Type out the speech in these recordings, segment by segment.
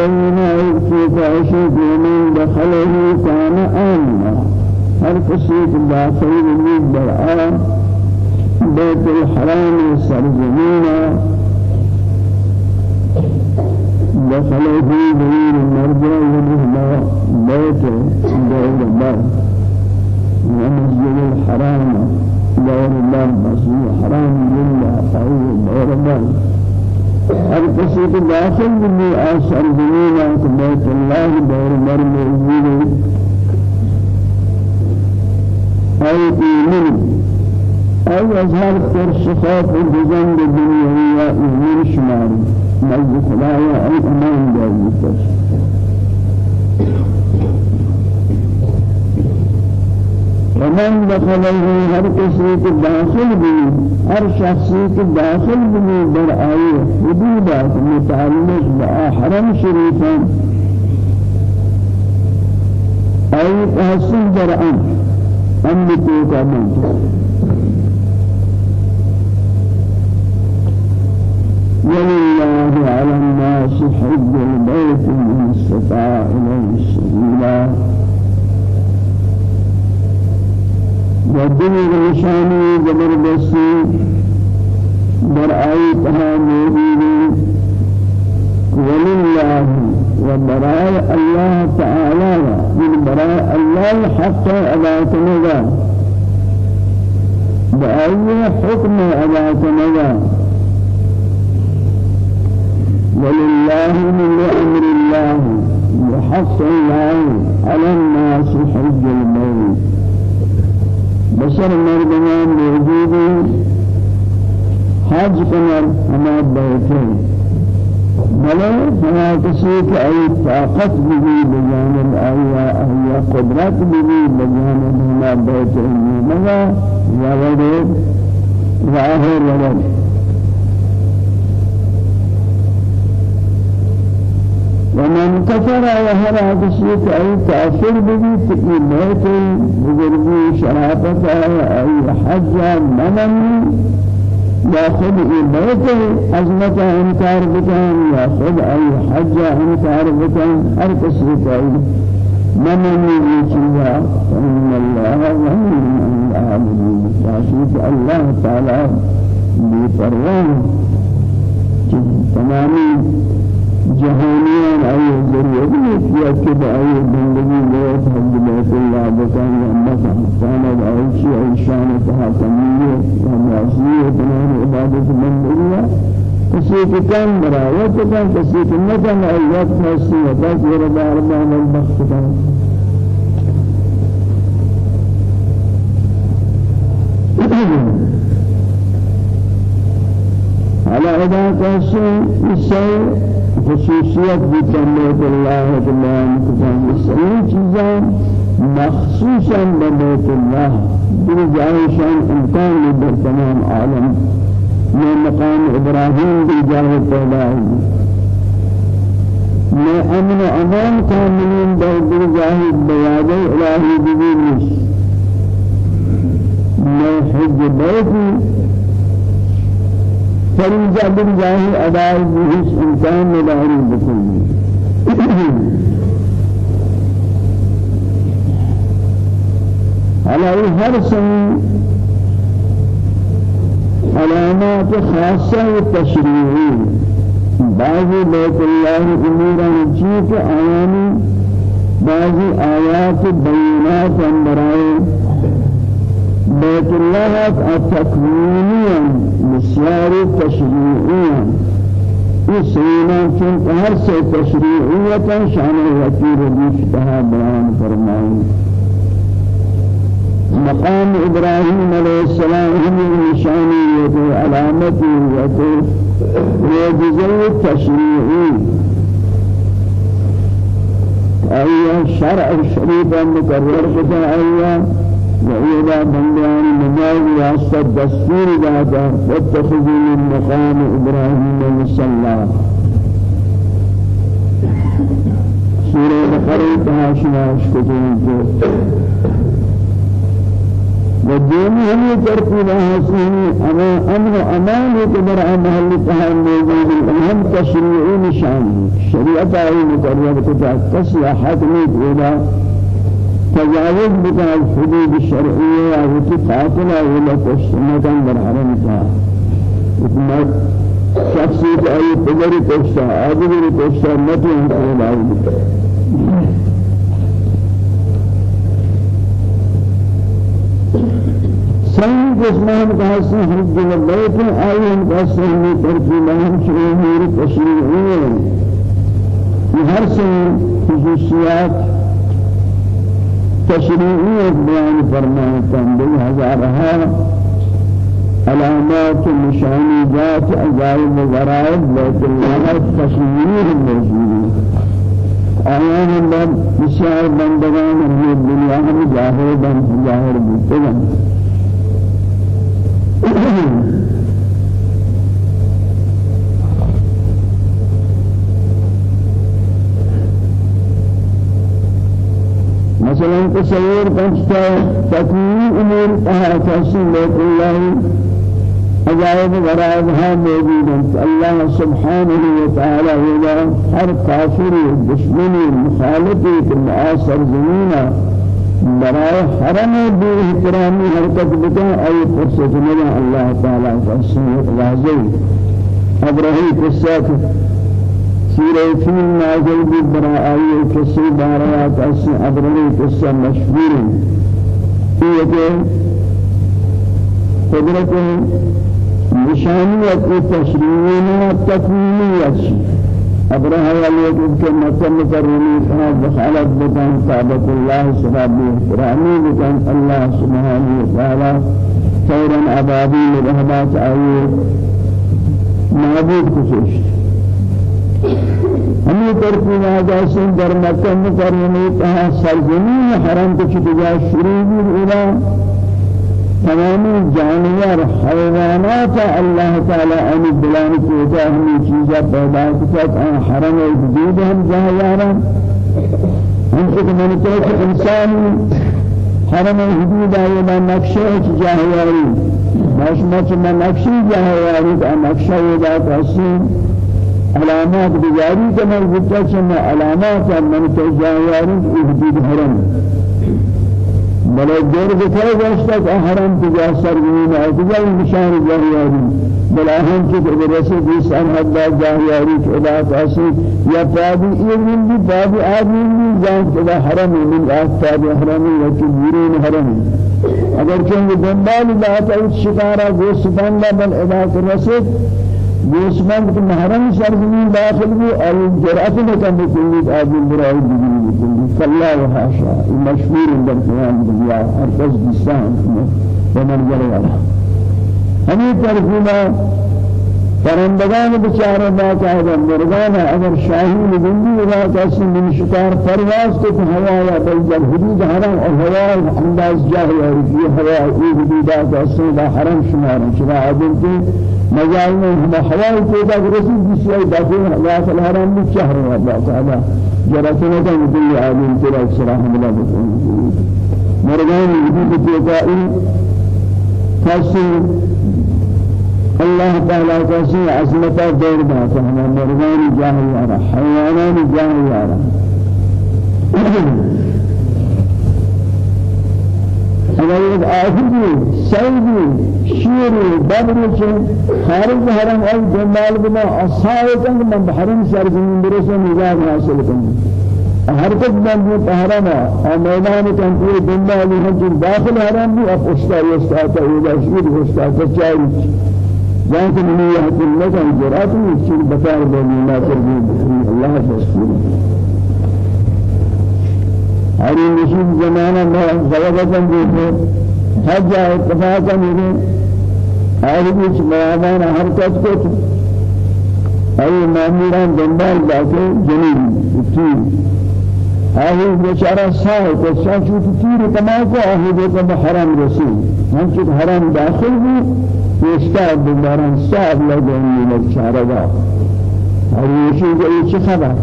بين عيسى فاش من دخله كان آمنا. هل قصيت داخل من برعا بيت الحرام السرزمين دخله من المرجع ومهما بيت دور الله ومسجد الحرام دور الله مسجد الحرام لله أو دور الله القصيد الداخل مني أشعر بنينا بيت الله دور مرم الزين أي إيمان. أي أزهار خير شخاف الجزن بالدنيا هي إيمان شمال. مجد خلايا أي إيمان دور مرم ومن دخله هر کسی داخل ہر شخصی کے داخل بھی در آئی حدودات متعلق بأحرم شریفا أي تحسن در أم أم توقع ولله على الناس حج البيت من استطاع إليه السبيلا ودني النشاني زبردستی در آیتها موجود ولله وبراء الله تعالى من براء الله حتى أداة نجا بأي حكم أداة نجا ولله من أمر الله وحق الله على الناس حج البيت بشر مردمان موجود حج كمر هما بيتين بلے فلا کسی کہ ای طاقت بھی بجانب آیا آیا قدرت بھی بجانب ہما بیت المنہ یا ولد ظاہر ولد ومن كفر وهرى بشيك أي كافر به تقي موت بزرگي شرافة أي حج منن يأخذ بيت عظمت أنكار بكان يأخذ أي حج أنكار بكان هر كسي كاي من يجيها ان الله عن العالمين فاشيك الله تعالى بفرمان. تمام جهانيان أي ذرية يا كده أي بندگی موت حج بیت الله بکن یا مسح كان أي شيء أي شان تحكمية ومعصية تمام عبادة بندگی کسی کی کم برایت کن کسی کی نکن ایت نسی بس یہ رب العالمین البخت کن على أداء كسر الشيء خصوصیت بھی جنت اللہ تبارک و تعالی چیزاں مخصوصا ببیت اللہ در جائشان امکان در تمام عالم. میں مقام ابراہیم بھی جائے پیدا ہوئی میں امن أمان کاملین در در جاہد بیاد الہی مش میں حج بیتی فريضة بالجاه أداء به إنسان مداري بكل على هر سنة علامات خاصة وتشريعية بعض بيت الله أمورا نجيك آياني بعض آيات بينات أمبرائي بيت الله التكوينيا بسيار تشريعيا يسينا چون هر سے شان وکیل بیشتها بیان فرمائیں۔ مقام إبراهيم عليه السلام هم النشانية علامته وجزء التشريعي أي شرع الشريف المكرر بتا أي وإذا بندان نماز واسطة دستور داتا واتخذوا من مقام إبراهيم مصلى سورة بقرة تهاشناش كتين والدين هم ترتيب حسين أما أمر أمان كبر محل تهان موجود الهم تشريعي نشان شريعة أي مقرر كتاب تسيا حكمت إلى تجاوز بكان الحدود الشرعية أو تقاتل ولا تشتمة در حرم تا إثمات شخصية أي تجري تشتا أجري تشتا متى ينقل عليه سين جسمان كاسن حج البيت أيهم كاسن ترتيبهم شرعي تشريعي هر سن خصوصيات تشريعي بيان فرمان تنبي هزارها علامات نشانيات عجائب وغرائب بيت الله تشريعي موجودين آیان من بسیار بندگان ہمیں دنیا میں ظاہر بن ظاہر بودتے مثلا تصور کنچتا تکوین امور تحسین لیت اللہ عجائب غرائب ها موجود ہیں اللہ سبحانہ وتعالی ولا ہر کافر دشمن مخالف المعاصر زمینہ برای حرم بی احترامی حرکت بکن ای فرصت ملا اللہ تعالی کا سنت واضح ابراہی فیل نازل برا آئی قصہ بارات ابراہی قصہ مشہور ہے یہ قدرت نشانیت تشریعی تکمیلیت أبرها وليكن كما مكرمي كما بخالت بكان كعبة الله سبحانه احترامي بكان الله سبحانه وتعالى. خيرا أبابيل رحمات آية. معبود كسوش ہمیں ترکیب آجا سن در مکہ مکرمی کہا سرزمین حرم کو چکا شروع بھی تمام جانور حیوانات الله تعالى أن بلان كوتا هم چیزا پیدا کتاب آن حرم جدید هم جاهیارا ہم سے من تو انسان حرم حدود آئے میں نقشہ جاهیاری باش مچ میں نقشی جاهیاری کا نقشہ ودا تحسین علامات بجاری کا من چنا علامات من تو جاهیاری حدود حرم. بلے دور بکھرے گوشتا کہ حرم تجا سرگین ہے تجا نشان جاہیاری بلا ہم کی رسے بیس ان حد جاہیاری کے ادا کاسی یا پادی ایمن بھی پادی آدمی بھی جان کے حرم من آفتاب حرم یکی بیرون حرم اگر چونکہ دنبال بات ہے شکارہ گوشت بندہ بل کر رسے گوشمند کے محرم سرزمین داخل بھی اور جرأت نہ کرنے کے لیے آدمی برائی بھی كلا وحاشا مشهور در قيام الدنيا أركز بسان ومن جل وعلا همي ترجمة پرندگان بچارے باقاعدہ مرغان اگر شاہین زندگی ولا کسی من شکار پرواز کو تو ہوا یا بل جب حدود حرم اور ہوا انداز جاہی اور یہ ہوا یہ حدودات أصلا حرم شمار شما عدل کی مجال میں ہوا کو دا رسول بسیار داخل داخل حرم بھی شہر ہے باقاعدہ جراتنا کا مدل عالم ترى صلاح بلا مرغان حدود کو کا الله تعالى كسي عظمت دور بات هم مرغان جاهي يارا حيوانان جاهي يارا اگر آخری سیدی شیری چه خارج حرم ای دنبال بنا اصحابه کنگ من بحرم سرزمین برسه نجات حاصل کنگ حرکت بند حرم ہے میدان کن پورے دنبالی ہم جو داخل حرم بھی اب اشتاری استاتا ہے شیر استاتا چاری لكن من يهدي لك الجرات يصير بطار بني ما ترجو الله فسبحانه هذه نشيد زمانة ما غلبة جيته حج اتفاقا میرے هذه کچھ میدان حرکت کو أي ماموران دنبال باقي جنين تیر هذه بیچارہ سائے کو سانچو تیر کما کو آہی کو حرام رسول ہم چھ حرام داخل بھی پیشتر بمارن صاحب لگنی مشاربا اور یہ چیز یہ چه خبر؟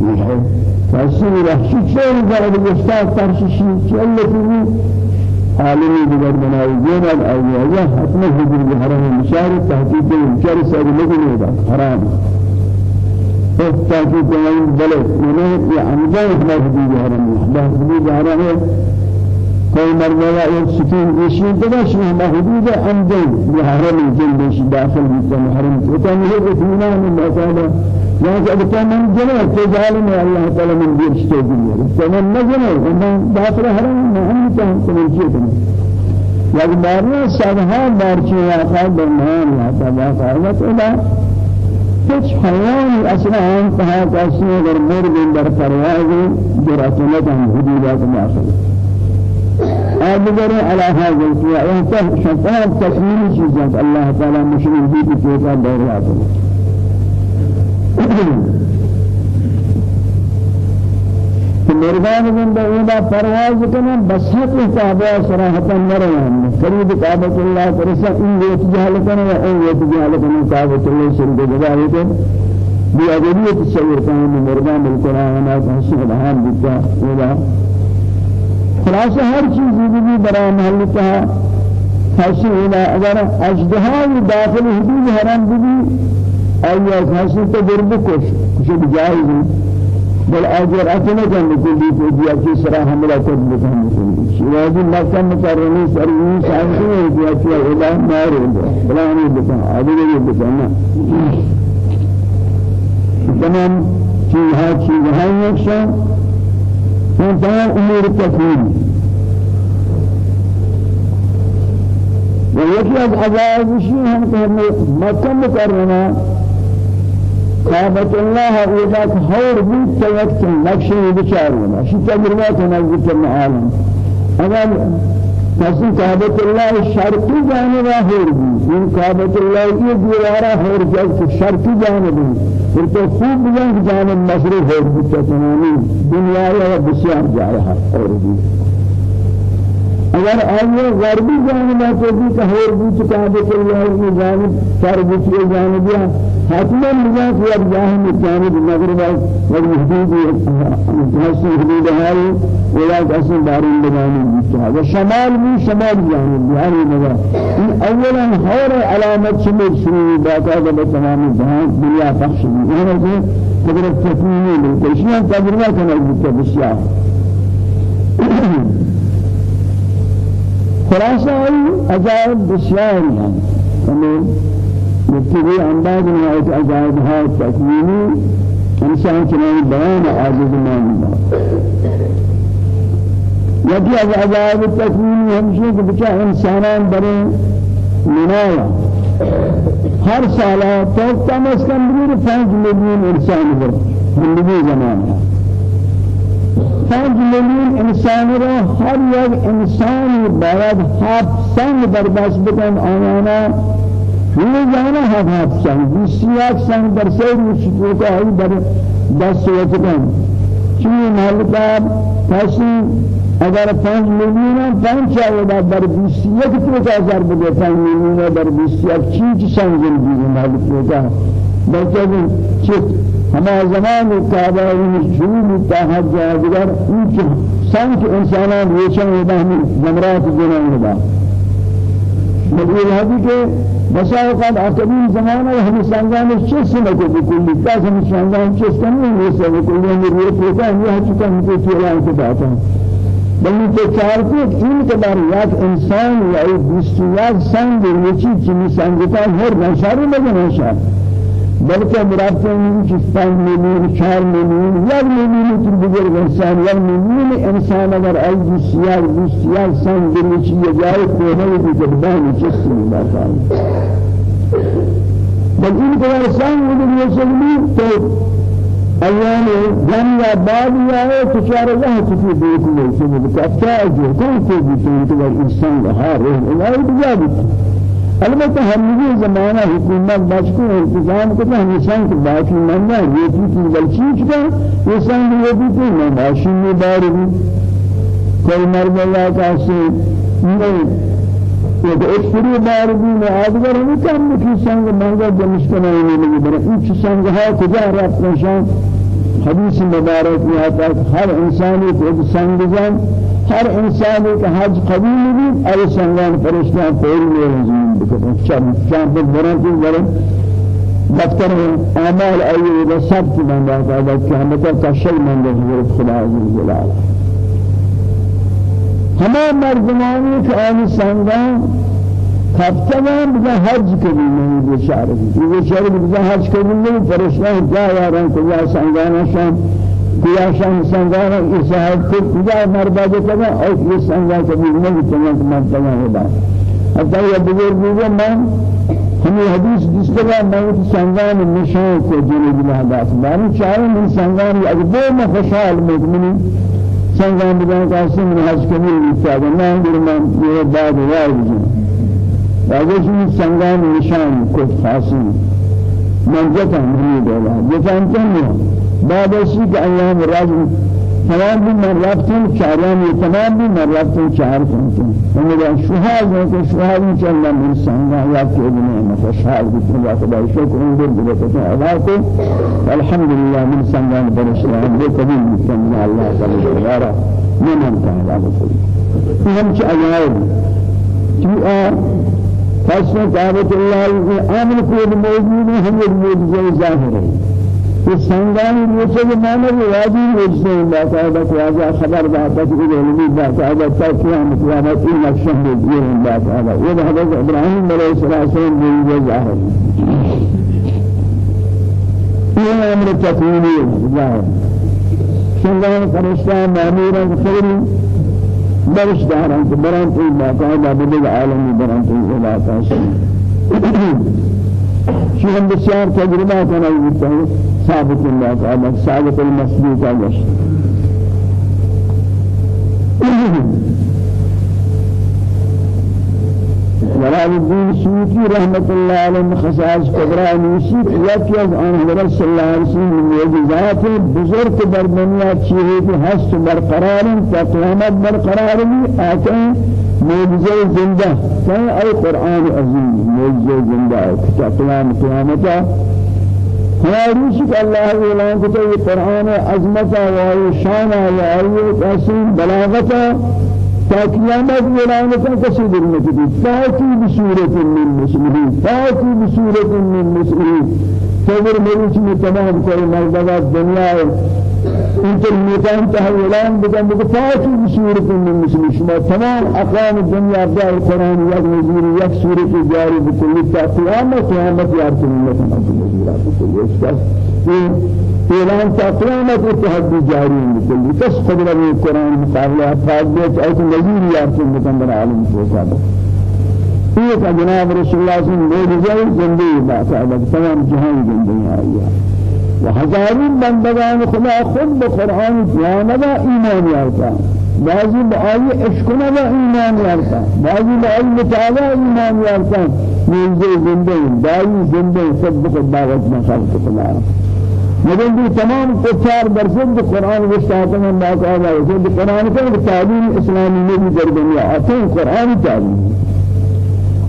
یہ رخشی چون دارد گفتار ترشیشی چلتی عالمی دیگر بنائی جناب اولیاء حتم حضور حرم مشار تحقیق انکار سر لگنی دا حرام. تحقیق من بلد منه یہ عمدان حضور حرم حضور حرم کوئی مرنے ایک سکین ریشی دیگر شما محدود عمدی بحرم جلدش داخل بیتا محرم تو یہ اطمینان موقعہ کہ اگر من جنہ تجال میں اللہ تعالی من دیر شتے دنیا تو من نہ جنہ من داخل حرم میں ہم تم تم چیز یا بارنا سبحا بارچی آقا برمان یا تباق آیت ادا کچھ حیوان أصلا ہم کہا کسی اگر مرد در پرواز جراتنت ہم حدودات داخل آدگر على هذا الشيء وانت شفاعة تكميل چیزیں الله تعالى مشرین بھی کی چیزیں دور آتے مرغان بعيدا پرواز کنن بس حق کعبہ صراحتا نرون قریب کعبۃ اللہ ترسا ان اتجاه لکنن و ان اتجاه لکنن کعبۃ اللہ شرک جزائے کے بھی اگلی تصور کرنے مرغان بالقرآن حسن الہام بکا ولا خلاص ہر چیز بھی برا محل کا حسن اگر اجدها داخل حدود حرام بھی ایا حسن تو درب کش کچھ جائز بل اجر اتنا كان كل في دیا کی سرا حملہ کر لیتا ہے شیوازی مکہ مکرمی سرین شانسی دیا کی الہ مار بلا نہیں بتا ابھی یہ بتانا تمام چیز ہے چیز ہے ایک شان تمام امور تکوین ويكي از عذاب شيء هم كهم مكة مكرمة كعبة الله إذا خير بيت توقت نقشة بشارنا شو تجربات نزلت العالم أنا تسي كعبة الله الشرقي جانب خير بي إن كعبة الله یہ دیوارا خير جب شرقي جانب پھر خوب جانب مشرق خير بي تمامی دنیا یا بسیار جارها خير بي اگر آئیے غربی جانب تو بھی کہور بھی چکا دے کہ اللہ کی جانب سر بھی کی جانب یا حتما نجات یا جانب جانب مغرب و حدود جہاز حدود ہے۔ ولا قسم دارین بنانی بھی و شمال بھی شمال جانب یعنی نگا ان اولا حور علامت شمل شروع باقاعدہ بتمام جہان دنیا بخش بھی یعنی کہ قدرت تکمیلی بالکل شیئا تجربہ کرنا بسیار۔ خلاصہ ہے عجائب بسیار ہیں ہمیں مبتدی انداز میں ایک عجائب ہے تکوینی انسان چنان بیان عاجز ماندا یکی از عجائب تکوینی ہمشہ کہ بچہ انسانان برے منایا ہر سالہ تو کم از کم بیر پانچ ملین انسان ہو زندگی زمانہ پنج میلیون انسان را هر یک انسانی باید سنگ در بس بکن آنانا یہ جانا ہے بیسی یک سنگ در سیر مشکل کا ہے در دست وقتن چونی محلتا کسی اگر پنج میلیون پنج چاہیے در یک تو کا ضرب دے پنج میلیون در بیسی یک چیز سنگ زندگی محلتا بلکہ چیز ہما زمان کعبہ شروع تاہد جاگر اونچ سنک انسانان ریشن و بہمی جمرات جنان ہدا مدیر حدی کے مساوقات عقبین زمانہ ہم سنگان چس نکو بکلی کاس ہم سنگان چس کنی نیسا بکلی ہم ریت ہوتا ہم یہ چکا ہم کو چیلان کے باتا بلکہ تو چار کو کے بارے یک انسان یا ایک دوستی سنگ نیچی چنی سنگتا ہر نشاری لگے نشار بلکہ مرافع نہیں کہ پانچ ملین چار ملین یک ملین تو بزرگ انسان یک ملین انسان اگر ای سیار سیار سن دلی چیه جائے کوئی بھی جبان چیز نہیں باتا بل ان کو انسان وہ بھی سلمی تو ایام جن یا بعد یا تو چار اللہ تو دیکھ لے کہ کفتا جو کون کو بھی تو انسان ہار ہے اللہ بھی البته همگی زمانہ حکومت بچکو انتظام کو ہمیشہ کہ باقی مننا یہ کی بلچی کا یہ سنگ یہ بھی تو نہ ماشین میں بار بھی کوئی مرد اللہ کا سے نہیں یہ ایک پوری بار بھی میں آدگر نہیں کم کی سنگ مانگا جمش کرنے لگی برا این سنگ ہے کجا رفت نشان؟ حدیث مبارک آتا ہے ہر انسانی کو سنگ جان ہر انسان ایک حج قبول بھی اور سنگان فرشتہ پیر میں رضیم بکتے چم چم پر بران کی بران دفتر اعمال ایوب سب کی بات ہے قیامت کا شی من حضرت خدا عز جلال. ہمیں مردمانی کہ آن سنگان ہفتگان بجا حج کبھی نہیں بیچارے یہ بیچارے بجا حج کبھی نہیں فرشتہ جا یاران کو یا سنگانا شان کیا شان سنگار اسحاق کو کجا مرباد کنا اور یہ سنگار کبھی نہیں چنا مرتبہ ہوتا حتى یہ بزرگ بھی من؟ ہمیں حدیث جس طرح میں سنگان نشان کو جنوب الہدات معنی چاہے من سنگان اجبو میں خوشحال مؤمن سنگان بدان کا سن حج کمی مستعد نہ درمان یہ بعد واجب واجب سنگان نشان کو خاصی. منجتا نہیں دولا یہ جانتے ہیں بعد اشي كأيام الرجل تمام بھی من رفتن تمام بھی من رفتن چار کنتن ہمیں شہاد ہے کہ شہاد اللہ من سنگا یا کہ ابن احمد شہاد بھی تھا خدا شکر ان دل دل کو ادا من سنگا بر اسلام یہ کبھی مسلم اللہ تعالی من انت على بكل ہم چ عجائب جو فاسم دعوت الله کو موجود ہے ہم یہ سنگان موسى بمعنى الوادي موسى باقاعدة واجا خبر باقاعدة علمي باقاعدة تقيام قيامة إلى الشهر الدين باقاعدة وده حضرت إبراهيم عليه الصلاة والسلام من ظاهر إلى أمر تكويني ظاهر سنگان فرشتہ مامورا خیری برش داران کہ بران تو باقاعدة بدل عالمی بران تو علاقہ سے شو هم بسیار تجربات أنا ثابت الله تعالى ثابت المسلوك عليه جلال الدين السيوطي رحمة الله عليه خصائص كبرى نوسيب يكي از آن حضرت الله عليه وسلم يجزات بزرگ در دنیا چیزی هست برقرار تا قیامت برقرار آتے معجزہ زندہ کہ اے قرآن ہے کہ قیام قیامتا ہماری شک اللہ اعلان کرتے یہ قرآن عظمتا و شان و قسم بلاغتا فقيامات ولعنة كسيد المسلمين فاتي بسورة من مسلمين فاتي بسورة من مسلمين تقول مريش من تمام كل مرضات الدنيا انت المكان تحولان بدن بفاتي بسورة من مسلمين شما تمام أقوام الدنيا أبداء القرآن يك وزير يك سورة جاري بكل قيامة قيامة يارسل الله سبحانه وتعالى بكل اعلان تا قیامت اتحاد جاری بکلی کس قدر میں قرآن مقابلہ فاضلت ایت نظیر یارتن بکندر عالم کو صاحب یہ جناب رسول اللہ صلی اللہ علیہ وسلم زندگی باقاعدہ تمام جہان زندگی آئی و ہزاروں بندگان خدا خود بقرآن جانبا ایمان یارتا بعضی بآئی عشقنا با ایمان یارتا بعضی بآئی مطالعہ ایمان یارتا نیزے زندگی دائی زندگی سب بخد باغت میں خلق خدا مگر بھی تمام کفار برسد قرآن و شاہد میں بات آ رہا ہے کہ قرآن کا تعلیم اسلامی میں بھی در دنیا. آتے ہیں قرآن تعلیم.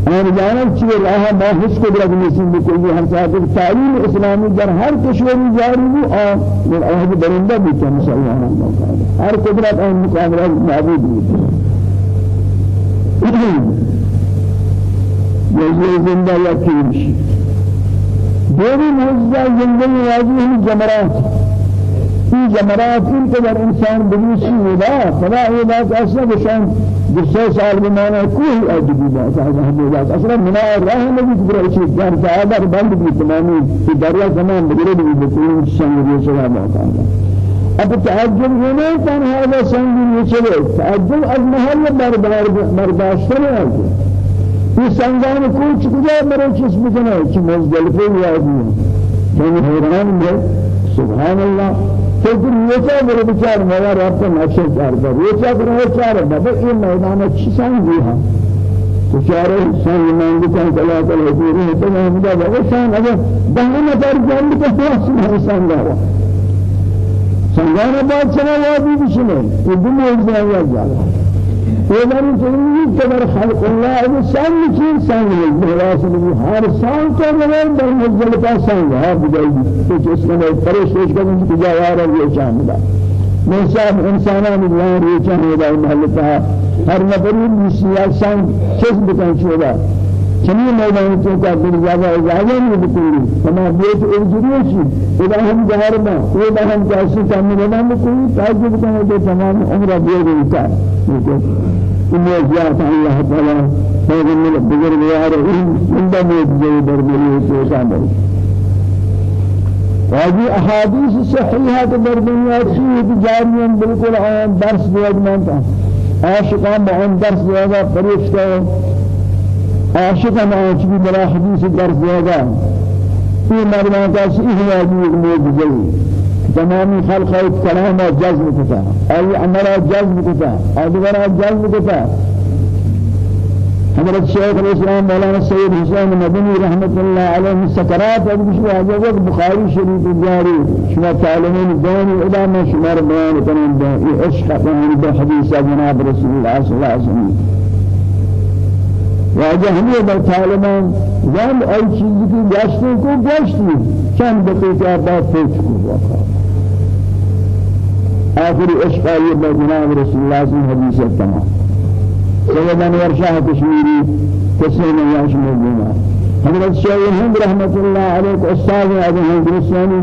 اور جانا چیئے راہ ما حس کو درد نسیم بکلی ہم ہیں تعلیم اسلامی در ہر کشوری جاری بھی اور من اہد برندہ بھی کہ مسلمان موقع ہر قدرت اور مقابلہ معبود بھی یہ زندہ یقین دوری موجزہ زندگی واجی ہم جمرات. این جمرات این انسان بنوشی ودا فلا ودا أصلا بشان بسه سال بمانا کوئی ادبی بات ہے أصلا منا راہ نبی پر اچھی جان تعالی بند بھی تمامی. کہ دریا زمان بگرے بھی بکل شان یہ سوا بات اب تعجب ہونے کان هذا سنگ یہ چلے تعجب از محل بردار برداشت نہیں یہ سنگان کوچ کجا مرے چیز بکنے کہ مزدلفے یادی میں حیران ہے سبحان اللہ تو پھر یہ کیا میرے بیچار میرا رب کا نقشہ چار کر یہ کیا کرو چار بابا یہ میدان اچھی دی ہاں تو چارے سنگ مانگی کن کلا کلا پوری ہے تو ہم دا بابا شان اگر دہنے نفر جان کے پاس میں سنگ ہوا سنگان بعد چلا وادی بشنے یہ دو موجزہ یا وداري تقولي كبر خلق الله هذا سان مكين سان الجلاس اللي هار سان كبر بر مجل کا سان ها بداي کچھ اس میں فرش پیش کرنے کی جا رہا ہے یہ شان دا میں صاحب انسانان اللہ یہ چاہے دا محل کا ہر نفر مسیا سان کس بکن چھوڑا چنین میدان تو کا دل جگہ اجازت نہیں بکلی تمام بیت ارجری شی اذا ہم جہر میں اذا کام میں نہ کوئی تعجب کرنے کے تمام عمر دیے گئی تھا إن جاءت الله تعالى هذا من البزرگ ياره من دم يجزي برمي وتعمل وهذه أحاديث صحيحة در دنیا چیز جاری بالکل آن درس دیاد مانتا عاشقان با آن درس دیادا فرشتا عاشقان آن چیزی بلا حدیث درس دیادا این مردان کا احوادی موجزه تمامی خلق کلام جذب کتا ای أمر جذب کتا ادوار جذب کتا حضرت شيخ الإسلام مولانا السيد حسين مدني رحمة الله عليه سكرات أبو بشوى عجبك بخاري شريف الجاري. شما تعلمين داني إلى ما شمار بيان كنين داني عشق كنين بحديث جناب رسول الله صلى الله عليه وسلم. واجه ہمیں بتعلمان جان أي چیز کی گشتے کو گشتی چند دقیقہ بعد پوچھ کو واقع آخری عشق آئیے جناب رسول الله صلى الله عليه وسلم تمام. سيدنا ورشاه كشميري تسليم ياش موجونا حضرت شيخ الهند رحمة الله عليه أستاذ أبو هند الرساني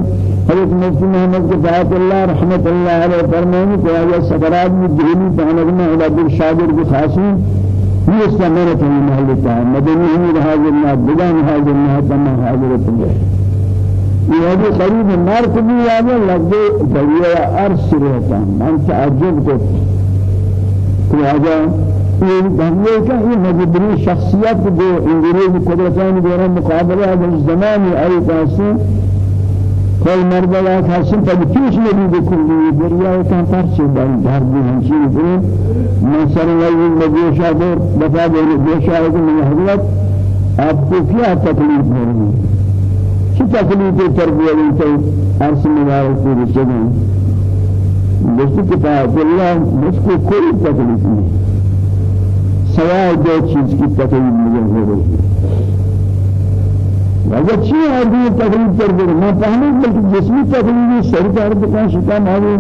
حضرت مفتي محمد كفاية الله رحمة الله عليه فرماني كواجه سفرات مدهني فعنقنا إلى دل شاگر بخاصين يستمرت من محل التعام مدني الناس بدان هذا الناس تمام حاضر التنجح یہ قریب نار کبھی آگے لگ گئے دریا عرص رہتا من تعجب کہ آجا یہ بندے کا یہ مجبوری شخصیت جو انگریز قدرتان دور مقابلہ از زمان ای کاسی کل مرد لا حسن پر پیش نبی بکلی دریا کا پرچے در در بھی ہنچی دے من سر ولی مجیشا دور دے دیشا ہے کہ میں حضرت آپ کو کیا تکلیف ہو رہی کی تکلیف تربیت ہے عرص مبارک کی رشتہ دوستی کتاب اللہ مجھ کو کوئی تکلیف نہیں سوائے دو چیز کی تکلیف مجھے ہو رہی اگر چی آدمی تکلیف کر دے میں پہلے بلکہ جسمی تکلیف سر کار دکان شکا مارے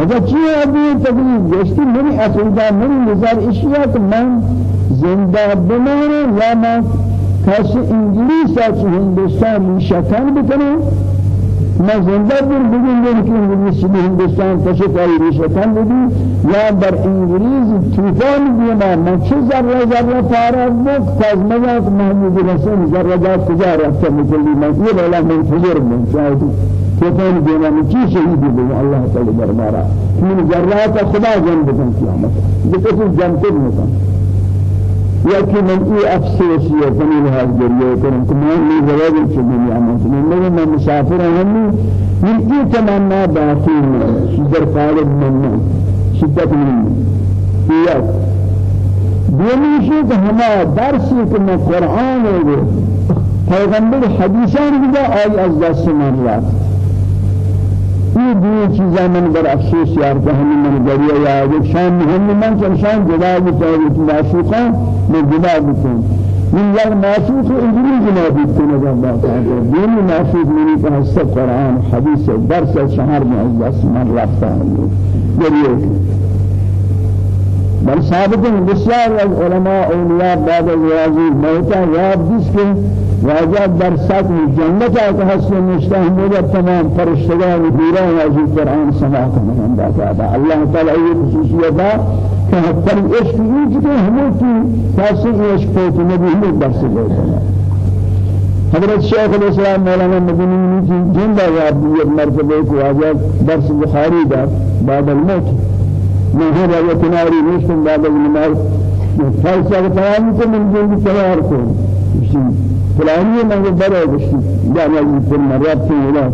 اگر چی آدمی تکلیف جستی میری عقیدہ میری نظر اشیاء کہ میں زندہ بمانے یا میں کسی انگلیس آچ ہندوستان شکن بکنوں ما زنده بر بگیم که انگلیسی به هندوستان کشت آئی ریشتن بودی یا در انگلیز توفان بیما من چه ذره ذره پاره بود مزاق محمود رسول ذره جات کجا رفته مکلی من یہ بلا منتظر من شاید توفان بیما من چی شهیدی بگم الله تعالی دربارا من ذرات خدا جن بکن قیامت. بکسی جن کن مکن یکی من ای افسوسی ہے فنی لحاظ گریہ کرم کہ میں لی زواج چھ دنیا میں میں میں مسافر ہوں من ای تمنا باقی ہے شدر قالب من شدت من یک دومیشی کہ ہما درسی کہ میں قرآن ہے پیغمبر حدیثان بھی آئی از دست من رفت. یہ دو چیزاں من بر افسوس یار کہ ہم من دریا یا ایک شان ہم من چن شان جدا بھی تو معشوقاں میں جدا بھی تو من یار معشوق انجیل جنا بھی تو نظر بات ہے دین معشوق منی کا حصہ قرآن حدیث درس شہر میں دست من رفتا ہے۔ دریا بل ثابت بسیار از علماء اولیاء بعد از واجی موتا یاد دیس کہ واجہ در سطح جنت آتا حسن مجتہمود تمام فرشتگان دیران واجی قرآن سماع کنن باقاعدہ اللہ تعالی یہ خصوصیت ہے کہ حتی عشق یہ کہ ہمیں کی تاثیر عشق پوت نبی ہمیں درس دے حضرت شیخ الاسلام مولانا مدنی کی جندہ یابدیت مرتبہ کو واجہ درس بخاری دا بعد الموت من هذا يتناري مسلم بعد الموت فلسفة تمام من جنب تيار کو فلانی من برای بشی جانا پر مرات سے ہونا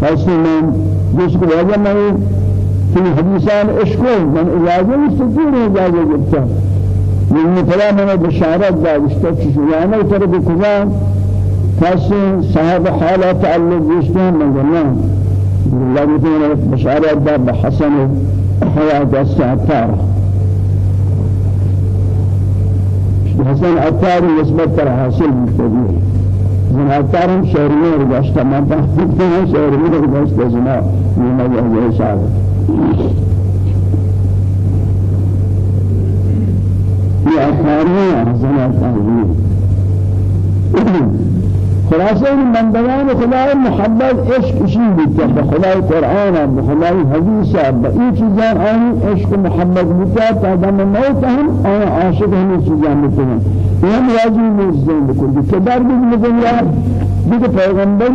فاصل من جس کو وجہ میں في حدیثان عشق من اجازه مستقیم اجازه گفتا من فلا من بشارت دا استفش شیانه تر بکذا فاصل صاحب حالات تعلق جشتهم من جنان الله يقول بشارت دا بحسن حياة السعطار حسن عطار نسبت تر حاصل مستدیر زن عطار رو داشته من تحقیق شهریه رو داشته زنا نیمه یه شعر یہ عطاریه زن عطاریه خلاصه بندگان خدای محبت عشق شی بیت به خدای قرآن به خدای حدیث به این چیزان آن عشق محبت بیت تا دم موت هم آن عاشق همین چیزان میکنن این واجب نیست بکنی که در بیت دنیا دیگه پیغمبری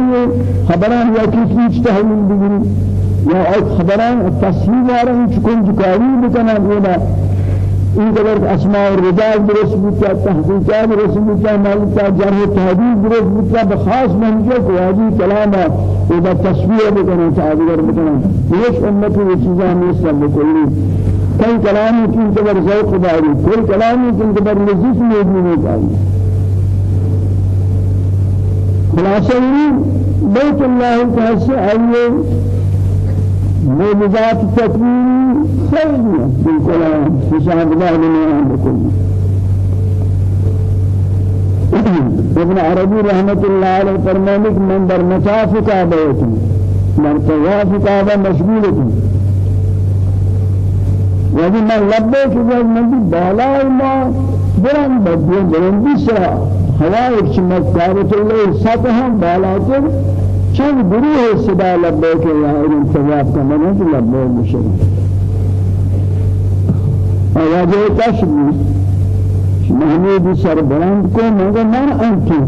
خبران یا کسی تحلیل بگیری یا خبران تصحیح وارن چکن جکاری بکنن این قدر اسماء الرجال درست بود تحقیقات درست بود مالک جرح تحدید درست بود بخاص منجه قواجی کلام اذا تصویر بکنن تعبیر بکنن. یہ امت کی چیزاں نہیں سب کلی. کئی کلامی کی انتبر ذوق داری کوئی کلامی کی انتبر لذیذ موجود داری خلاصہ بیت اللہ کا سے آئیے موجودات تکوینی خیلی بالکل حساب دار میں بکل ابن عربی رحمت اللہ علیہ فرمانے کہ من در مطاف ہوتی من طواف کعبہ مشغول ہوتی وجه من کہ جب من دی بالا ما بران بدی برندی سرا ہوا ایک چمت کعبۃ اللہ سطح بالا کر چند گروہ صدا کہ یا ان طواف کا من ہے لبے مشرک آواز کشف محمود سر بلند کو مگر من أنتم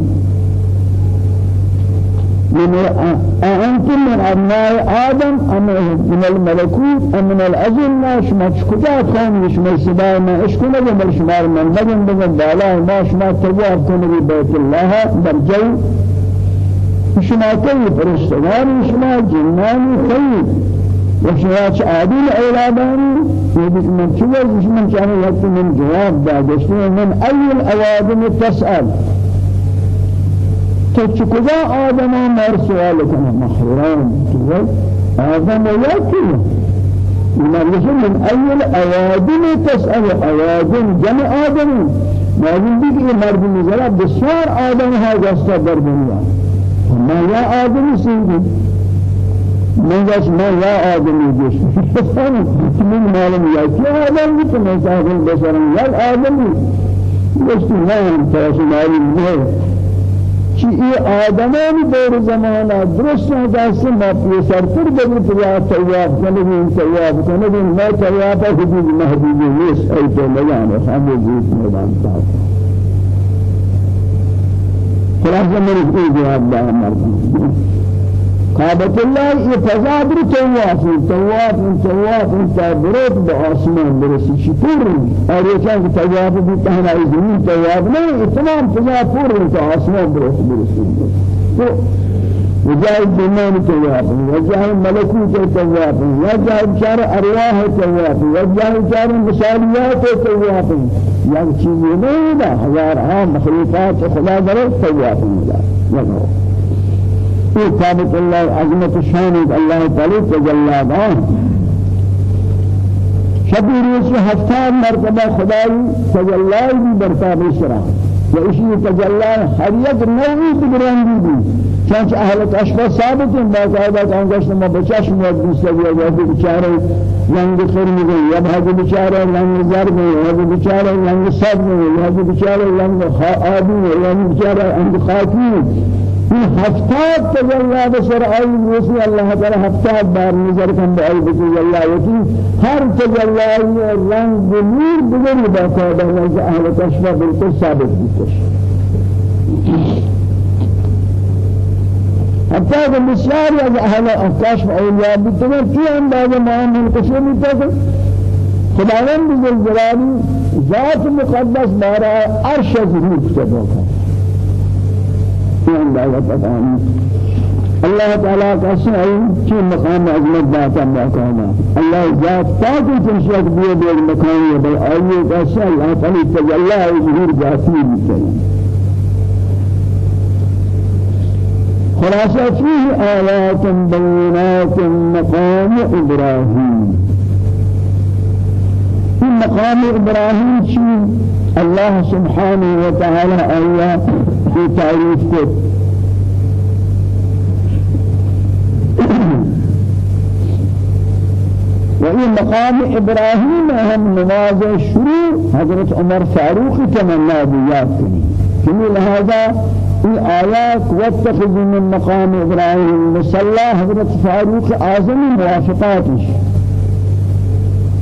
من أنتم من أبناء آدم أم من الملكوت أم من الأجنة شما شكتا خان شما سبا ما اشكنا بمر شما من نجم بمر بالا ما شما تجاب كن بيت الله برجو شما كي فرشتگان شما جنان كي وشواش عادل أولادان يبقى من شو من كان يأتي من جواب دادشنا من أي الأوادم تسأل تشكذا آدم مر سؤالك محرم تقول آدم يأتي من من أي الأوادم تسأل أوادم جمع آدم. ما يجي مرد نزلا بسوار آدم هذا استدر دنيا ما يا آدم سيدي. من جاش ما يا آدم يجيش من معلوم يا كي آدم يتم إنسان البشر يا آدم. يجيش ما ينتهي معلوم نه چی ای آدمان دور زمانه درست دست ما بدی پیا تواب کنه این تواب کنه این ما تواب حدود محدود نیست. ای تو میانه همه زود میدان تا خلاصه من این جواب دارم مردم کعبۃ اللہ یہ فضا در طواف طواف طواف تعبرت بآسمان برسی شکر. اور طواف بھی تہنا زمین طواف نہیں تمام فضا پور آسمان برس برسی تو وجاء الجنان طواف وجاء الملكوت طواف وجاء بشار أرواح طواف وجاء بشار المثاليات طواف يعني نہیں ہزار ہاں مخلوقات خدا در طواف نہیں في ثابت الله عظمة شان الله تعالى تجلى بعض شبیر اس هفتاد مرتبہ خدای تجلی بھی برتاب اسرا و اسی تجلی ہر یک نوعی بگرندی بھی چنانچہ اہل کشف ثابت ہیں باقاعدہ کہ انگشت ما بچش مواد دوسرا بھی آجاتی بچارے رنگ خرمی گئی یا بھاگی بچارے رنگ زر میں یا بچارے رنگ صد میں یا بچارے رنگ آبی یا بچارے رنگ خاکی. این هفتاد تجلی بسر آئی رسول الله تعالی هفتاد بار نظر کن به آئی تجلی یکی. هر تجلی رنگ نور بگری باقاعدہ نزد أهل کشفہ بالکل ثابت بیتش حتی کہ بسیاری از أهل کشف اولیاء بیتگر کی اندازه مهم منقشی میتاکن خداوند بزرگواری ذات مقدس بارا عرش ظهور کتبا کن اندازہ پتا الله تعالى كسائي في مقام عظمت ذات مكانا الله ذات تاكل تنشيك بيه بيه المكان يبقى أيه كسائي الله تعالى تجلى ظهور ذاتي بكي خلاصة فيه آيات بينات مقام إبراهيم. في مقام إبراهيم شيء الله سبحانه وتعالى آيات في تعريف كت وفي مقام إبراهيم أهم نماز الشروع حضرت عمر فاروق تمنى بيات كني لهذا الآيات واتخذ من مقام إبراهيم مصلى حضرت فاروق أعظم موافقاتش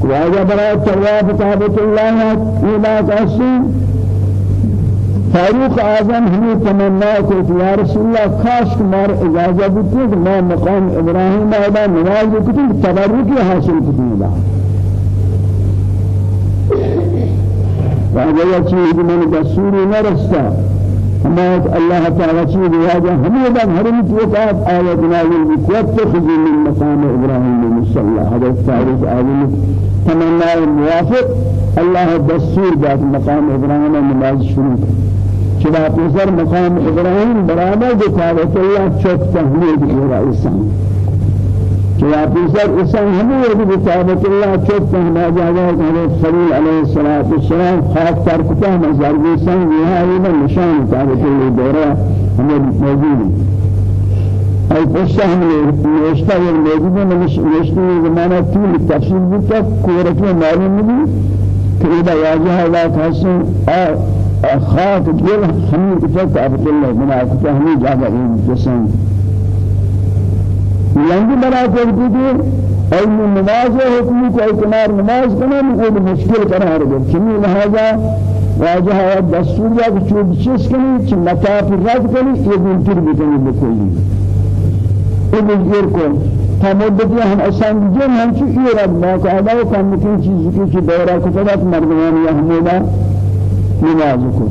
وهذا براء التواب تابت الله إلى تأسين فاروق اعظم ہمیں تمنا کو کہ یا رسول اللہ کاش تمہار اجازت دیتے کہ میں مقام ابراہیم آبا نواز کتوں تبرکی حاصل کتوں دا وہاں چیز من دستوری نرستا ہمارا اللہ تعالی چیز واجہ ہمیں بعد ہر میں تو کہا آیت نازل واتخذ من مقام ابراہیم مصلی حضرت فارس آدم تمنا موافق اللہ دستور ذات مقام ابراہیم نماز شروع پسر مقام ابراہیم برابر دکھاوت اللہ چوک تحمید کی رئیسان چلا پسر اسان ہمیں یہ بتابت اللہ چوک پہنا جاگا حضرت خلیل علیہ الصلوۃ والسلام خاک تر کتا مزار یہ ہے نشان تابت اللہ دورہ ہمیں موجود ہے ای پشت ہم نے نوشتہ یہ موجود ہے نوشتہ یہ زمانہ طول تفصیل بھی تک کورت میں معلوم نہیں کہ اذا واجہ اللہ حسن خاک دل ہمیں کتا تابت اللہ بنا کتا ہمیں جاگا لنگ بنا کرتی تھی علم نماز حکم کو اعتمار نماز کرنا مجھے مشکل قرار دے چنی لہذا واجہ دستور یا کہ چوب چیز کنی چھ مطاف رد کنی یہ دلتر بکنی بکلی یہ بزیر کو تا مدتی ہم اسان جن ہم چو یہ رد باقاعدہ و کم کن چیزی کی چی دورہ کتبت مردمان یا ہمیدہ نماز کو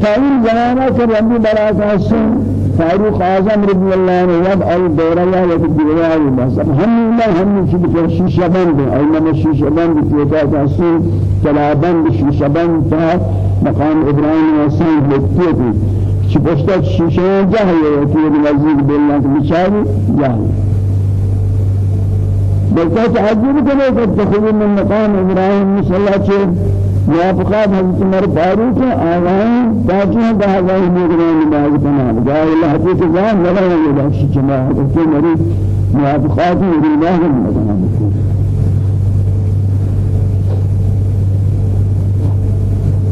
تا این زمانہ کہ رمی براک حسن فاروق اعظم رضی اللہ عنہ یاد ای دورہ یا یک دیوار بس. ہم نہ ہم کر شیشہ بند ای نہ شیشہ بند کیا تھا اصل چلا بند شیشہ بند تھا. مقام ابراہیم حسین لکھتے تھے چپشتا شیشہ جاہے کہ بولنا کہ بیچارے جاہے بلکہ تعجب کرے کہ من مقام ابراہیم صلی اللہ علیہ وسلم موافقات حضرت عمر فاروق آغایں تاکہ بہائی نگران نماز بنا جاء الله حدیث جان لگا یہ بخش جماع حضرت عمر موافقات اللہ بنا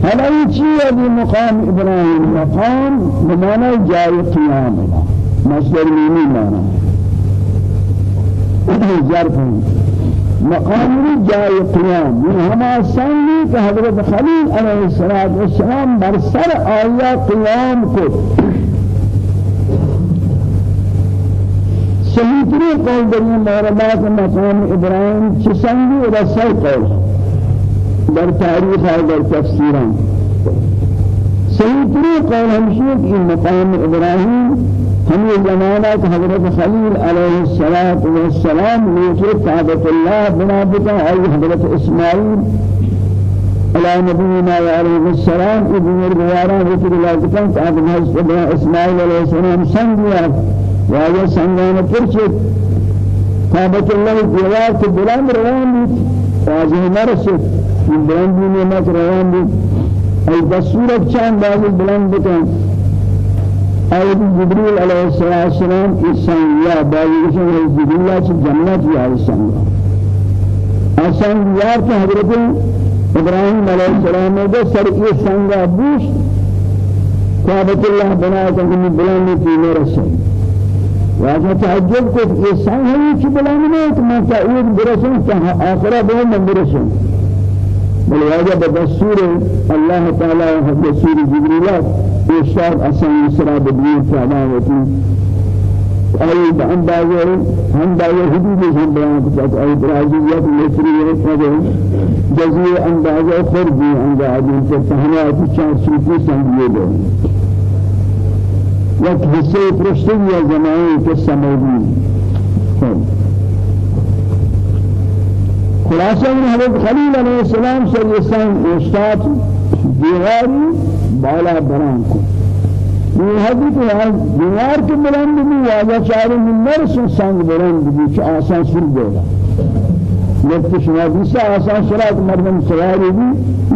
هذا يجي بمقام إبراهيم مقام بمعنى جاي قيام مصدر ميمي معنى ظرف مقام جاي قيام. من هما سنگی کہ حضرت خلیل علیہ الصلوۃ والسلام بر سر آیا قیام کو صحیح تری قول در موربات مقام ابراہیم چسنگی رسل قول. در تاریخ ہے در تفسیران صحیح تری قول ہمشی کہ مقام ابراہیم ہم یہ زمانہ کہ حضرت الصلوۃ والسلام نے کعبۃ اللہ بنا بتا اور حضرت اسماعیل علی نبینا علیہ السلام ابن الروارا ذکر اللہ کتاب کہ حضرت اسماعیل علیہ السلام سنگیا واجہ سنگان پرچے کعبۃ اللہ دیوار بلند روان بھی واجہ مرشد بلند نعمت روان ای دستور چند باز بلند بکن. آیت جبریل علیہ السلام انسان یا باوجود جبریل چ جنت یا انسان انسان کے حضرت ابراہیم علیہ السلام. نے سر کے سنگا بوش. کعبۃ اللہ بنا کر بلند کی میرے واجہ تعجب کو انسان ہے کہ بلند نہیں تو میں تعود برسوں کہ آخرہ بہت من برسوں بل واجہ بدستور اللہ تعالی حضرت جبریل ارشاد أصلا اسرا بدنی فعلا ہوتی أي بأندازة أندازة حدود هم بيان كتاب. أي برازيليات مصرية كذا جزية أندازة خرجي أندازة تفهمات شان سوتي سنجيه ده. یک حصے پرشتی یا زمانے کے سمودی خلاصہ من حضرت خلیل علیہ السلام سن استاد دیواری بالا بران کو یہ حدیث ہے دیوار کے بلند بھی واجہ چارے منبر سے سنگ بلند بھی کہ آسان سر دے گا لفت شما دیسا آسان سرات مردم سواری بھی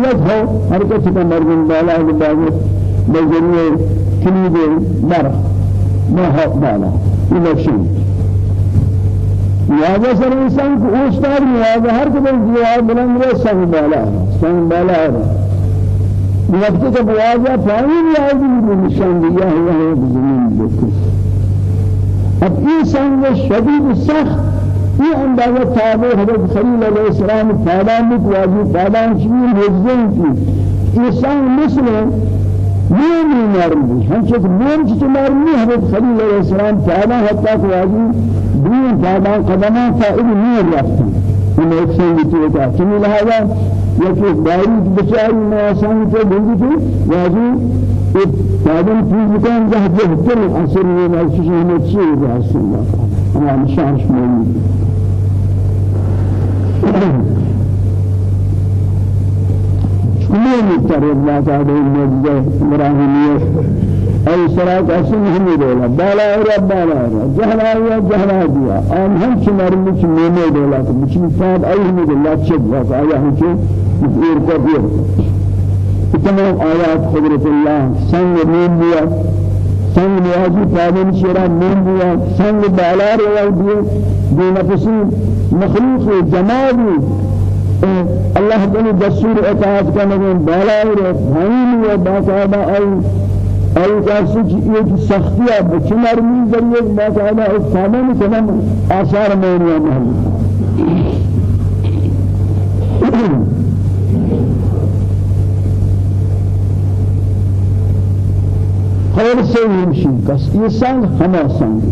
یک ہو حرکت کا مردم بالا کے بعد بذریعے کلید برخ محق بالا. یہ لفشن لہذا سر انسان کو اوستار لہذا ہر کدھر دیوار بلند رہے سنگ بالا سنگ بالا وقت کے بواجہ پانی بھی آئی بھی نشان دیا ہوا ہے زمین دیکھو اب یہ سنگ شدید سخت یہ اندازہ تابع حضرت خلیل علیہ السلام فادان کو واجی فادان شمیل حفظیں کی یہ سنگ مثل موم نرم بھی ہم چک موم چک نرم نہیں حضرت خلیل علیہ السلام فادان حتی کو واجی دین فادان قدمان فائد نہیں رفتا ہم ایک سنگی تو کہا چمی لہذا یکی داری بچاری نواسان تو بندی تو واجی بعدم چیز بکن جه جه تر اثر یہ مرچی ہمیں چیز رسول اللہ ہم شانش موجود شمول تر الله تعالى المجد إبراهيمية أي صلاة أسن هم دولا بالا رب بالا جهلا يا جهلا ديا أم هم شمار مش ميمة دولا مش مثال أي هم دولا تشد وقت آية هم شو يصير كبير تمام آيات قدرة الله سنگ مين ديا سنگ نيازي پادن شيرا مين ديا سنگ بالا روا ديا دي نفسي مخلوق جمالي الله تعالى دستور اطاعت کرنے بالا روا بھائی و باقاعدہ أي أي كاسي كي سختي أب كمر من ذريعة ما كان الثامن كمان آثار موريا مهل خير سيد يمشي كاس إنسان هما سانج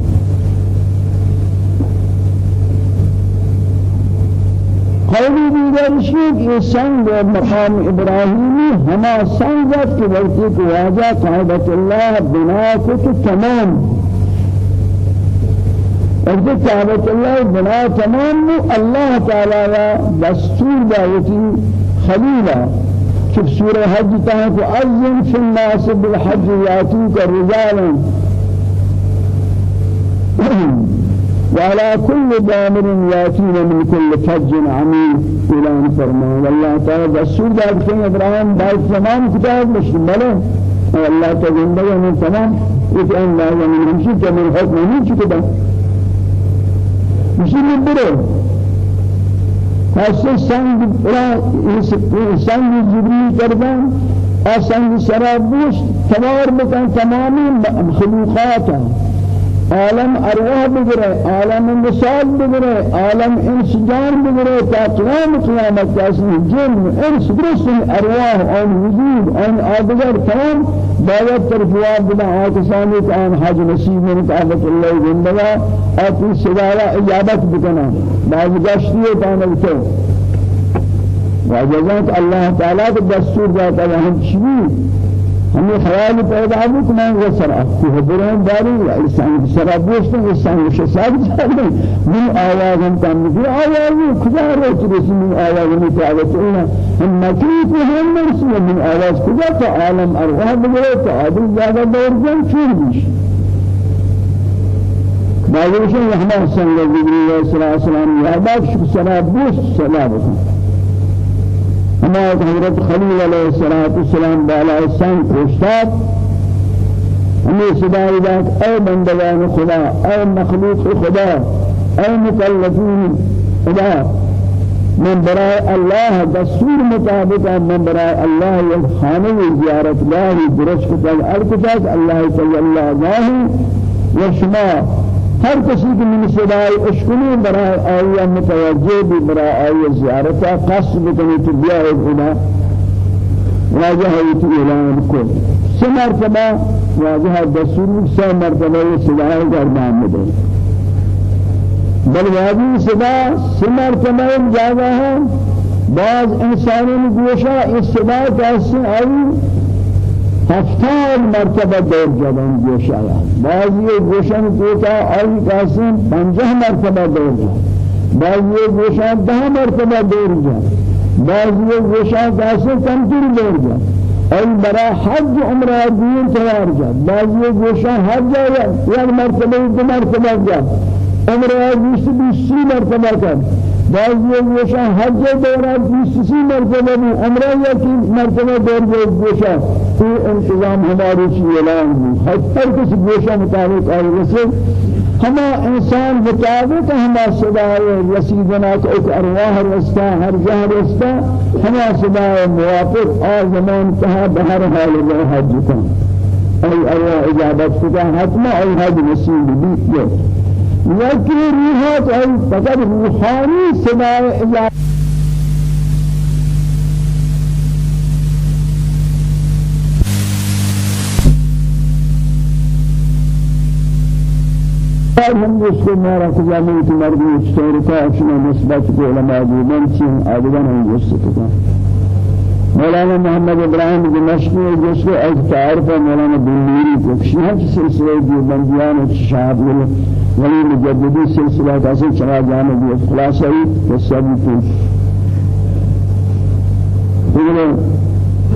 قولی دیگر شیخ یہ سنگ مقام ابراہیمی ہما سنگت کے وقتی کو واجہ قائدت اللہ بنا کو تو تمام وقتی قائدت اللہ بنا تمام اللہ تعالی دستور دعوتی خلیلہ شوف سورة حج تاعك أذن في الناس بالحج يأتوك رجالا. وعلى كل دامر ياتين من كل فج عميق إلى فرمان. والله تعالى رسول ذلك كان إبراهيم بعد تمام كتاب مشمله والله تعالى من تمام إذن لا يمين همشي كمن حكم همشي كده مشي من بره. خاصة سنگ برا سنگ جبريل كردان أسنگ شراب بوش. تمام بكن تمامي مخلوقاته عالم ارواح بگره عالم مثال بگره عالم انسجان بگره تا قیام قیامت کسی جن انس درست ارواح آن وجود آن آدگر تمام باید ترفواب بنا آکسانی که آن حج نصیب من تعبت اللہ زندگا آتی صدارا اجابت بکنا بعض گشتی تانا بتو واجزات اللہ تعالی کو دستور جاتا ہے ہم ہمیں خیال پیدا ہو کہ میں وہ سر اپ کو بران داری انسان شراب دوست انسان شساب جانے من آواز ہم کام کی آواز خدا رو رسول من آواز میں تعبت أنا ہم مکیت ہم مرسل من آواز خدا تو عالم ارواح بگرے تو عادل زیادہ دور جن چور بیش بعضی رحمہ صلی اللہ علیہ وسلم یا باک شراب دوست سلام ہما حضرت خلیل علیہ الصلوۃ والسلام بالا سن پوشتاب ہمیں صدای داد اے بندگان خدا اے مخلوق خدا اے مکلفین خدا من برای الله دستور مطابق من برای الله یک خانه زیارت گاهی درست کتاب ارکتاک الله تعالی الله و شما ہر کسی کی من صدای اشکلی برای آیا متوجہ بھی برای آیا زیارتا قصد کنی تو بیا خدا واجہ ہے تو اعلان کو سه مرتبہ واجہ دستور سه مرتبہ یہ صدای گردان دے بل واجی صدا سه مرتبہ جاگا ہے بعض انسانوں گوشا اس صدا کا آئی هفتاد مرتبه دور جبن گوش آیا بعضی گوشن کوتا آئی قاسم پنجه مرتبه دور جا بعضی گوشن ده مرتبه دور جا بعضی گوشن قاسم کمتر دور جا ای برا حج عمره دین تیار جا بعضی گوشن حج یک مرتبه دو مرتبه جا عمره بیست بیست مرتبه کرد بعضی گوشان حج دوران بیستی مرتبه بھی عمرہ کی مرتبه دور جو گوشا تو انتظام ہماری چی اعلان بھی حج پر کسی گوشا مطابق آئی ویسے ہما انسان مطابق ہما صدای رسیدنا کو ایک ارواح رستا ہر جہ رستا ہما صدای موافق آ زمان کہا بہر حال وہ حج کن. ای ارواح اجابت کتا حتما ای حج نصیب بھی یکی روحات ای فقط روحانی سماع اجابت هم اس کو مارا کجامی کی مرضی اشتہر کا اشنا نسبت کو علماء دیوان چین آدگان ہم جس سکتا مولانا محمد ابراهیم دمشقی جس کو از تعارف مولانا کو شیعہ کی سلسلہ دیوبندیان شہاب ولی مجددی سلسلہ چلا جانے دی خلاصہ ہی سب کو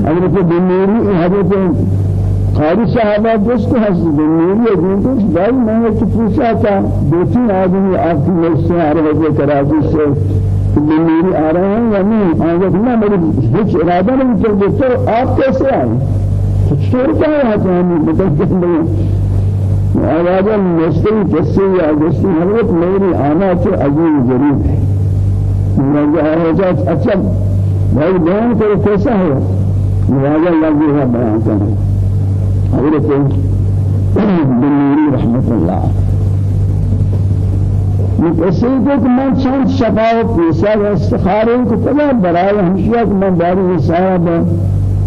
حضرت بنوری حضرت قاری صحابہ دوست حضرت بنوری دین کو بھائی میں نے پوچھا تھا دو تین آدمی آپ کی مجھ سے آ رہے تھے کراچی سے بنوری آ رہے ہیں یا نہیں آگے نہ میری ہچ ارادہ نہیں چل تو آپ کیسے آئے چور کیا ہے ہم متفق نہیں آواز مستری قصے یا جس حضرت میری آنا تو عجیب ضرور ہے مجھے اچھا بھائی بیان کرو کیسا ہے مواجہ لگے ہے بیان کرنا حضرت بنوری رحمت اللہ مقصد ہے کہ میں چند شفاء پیسہ و استخارے کو کلا برائے ہمشیہ کہ میں داری صاحب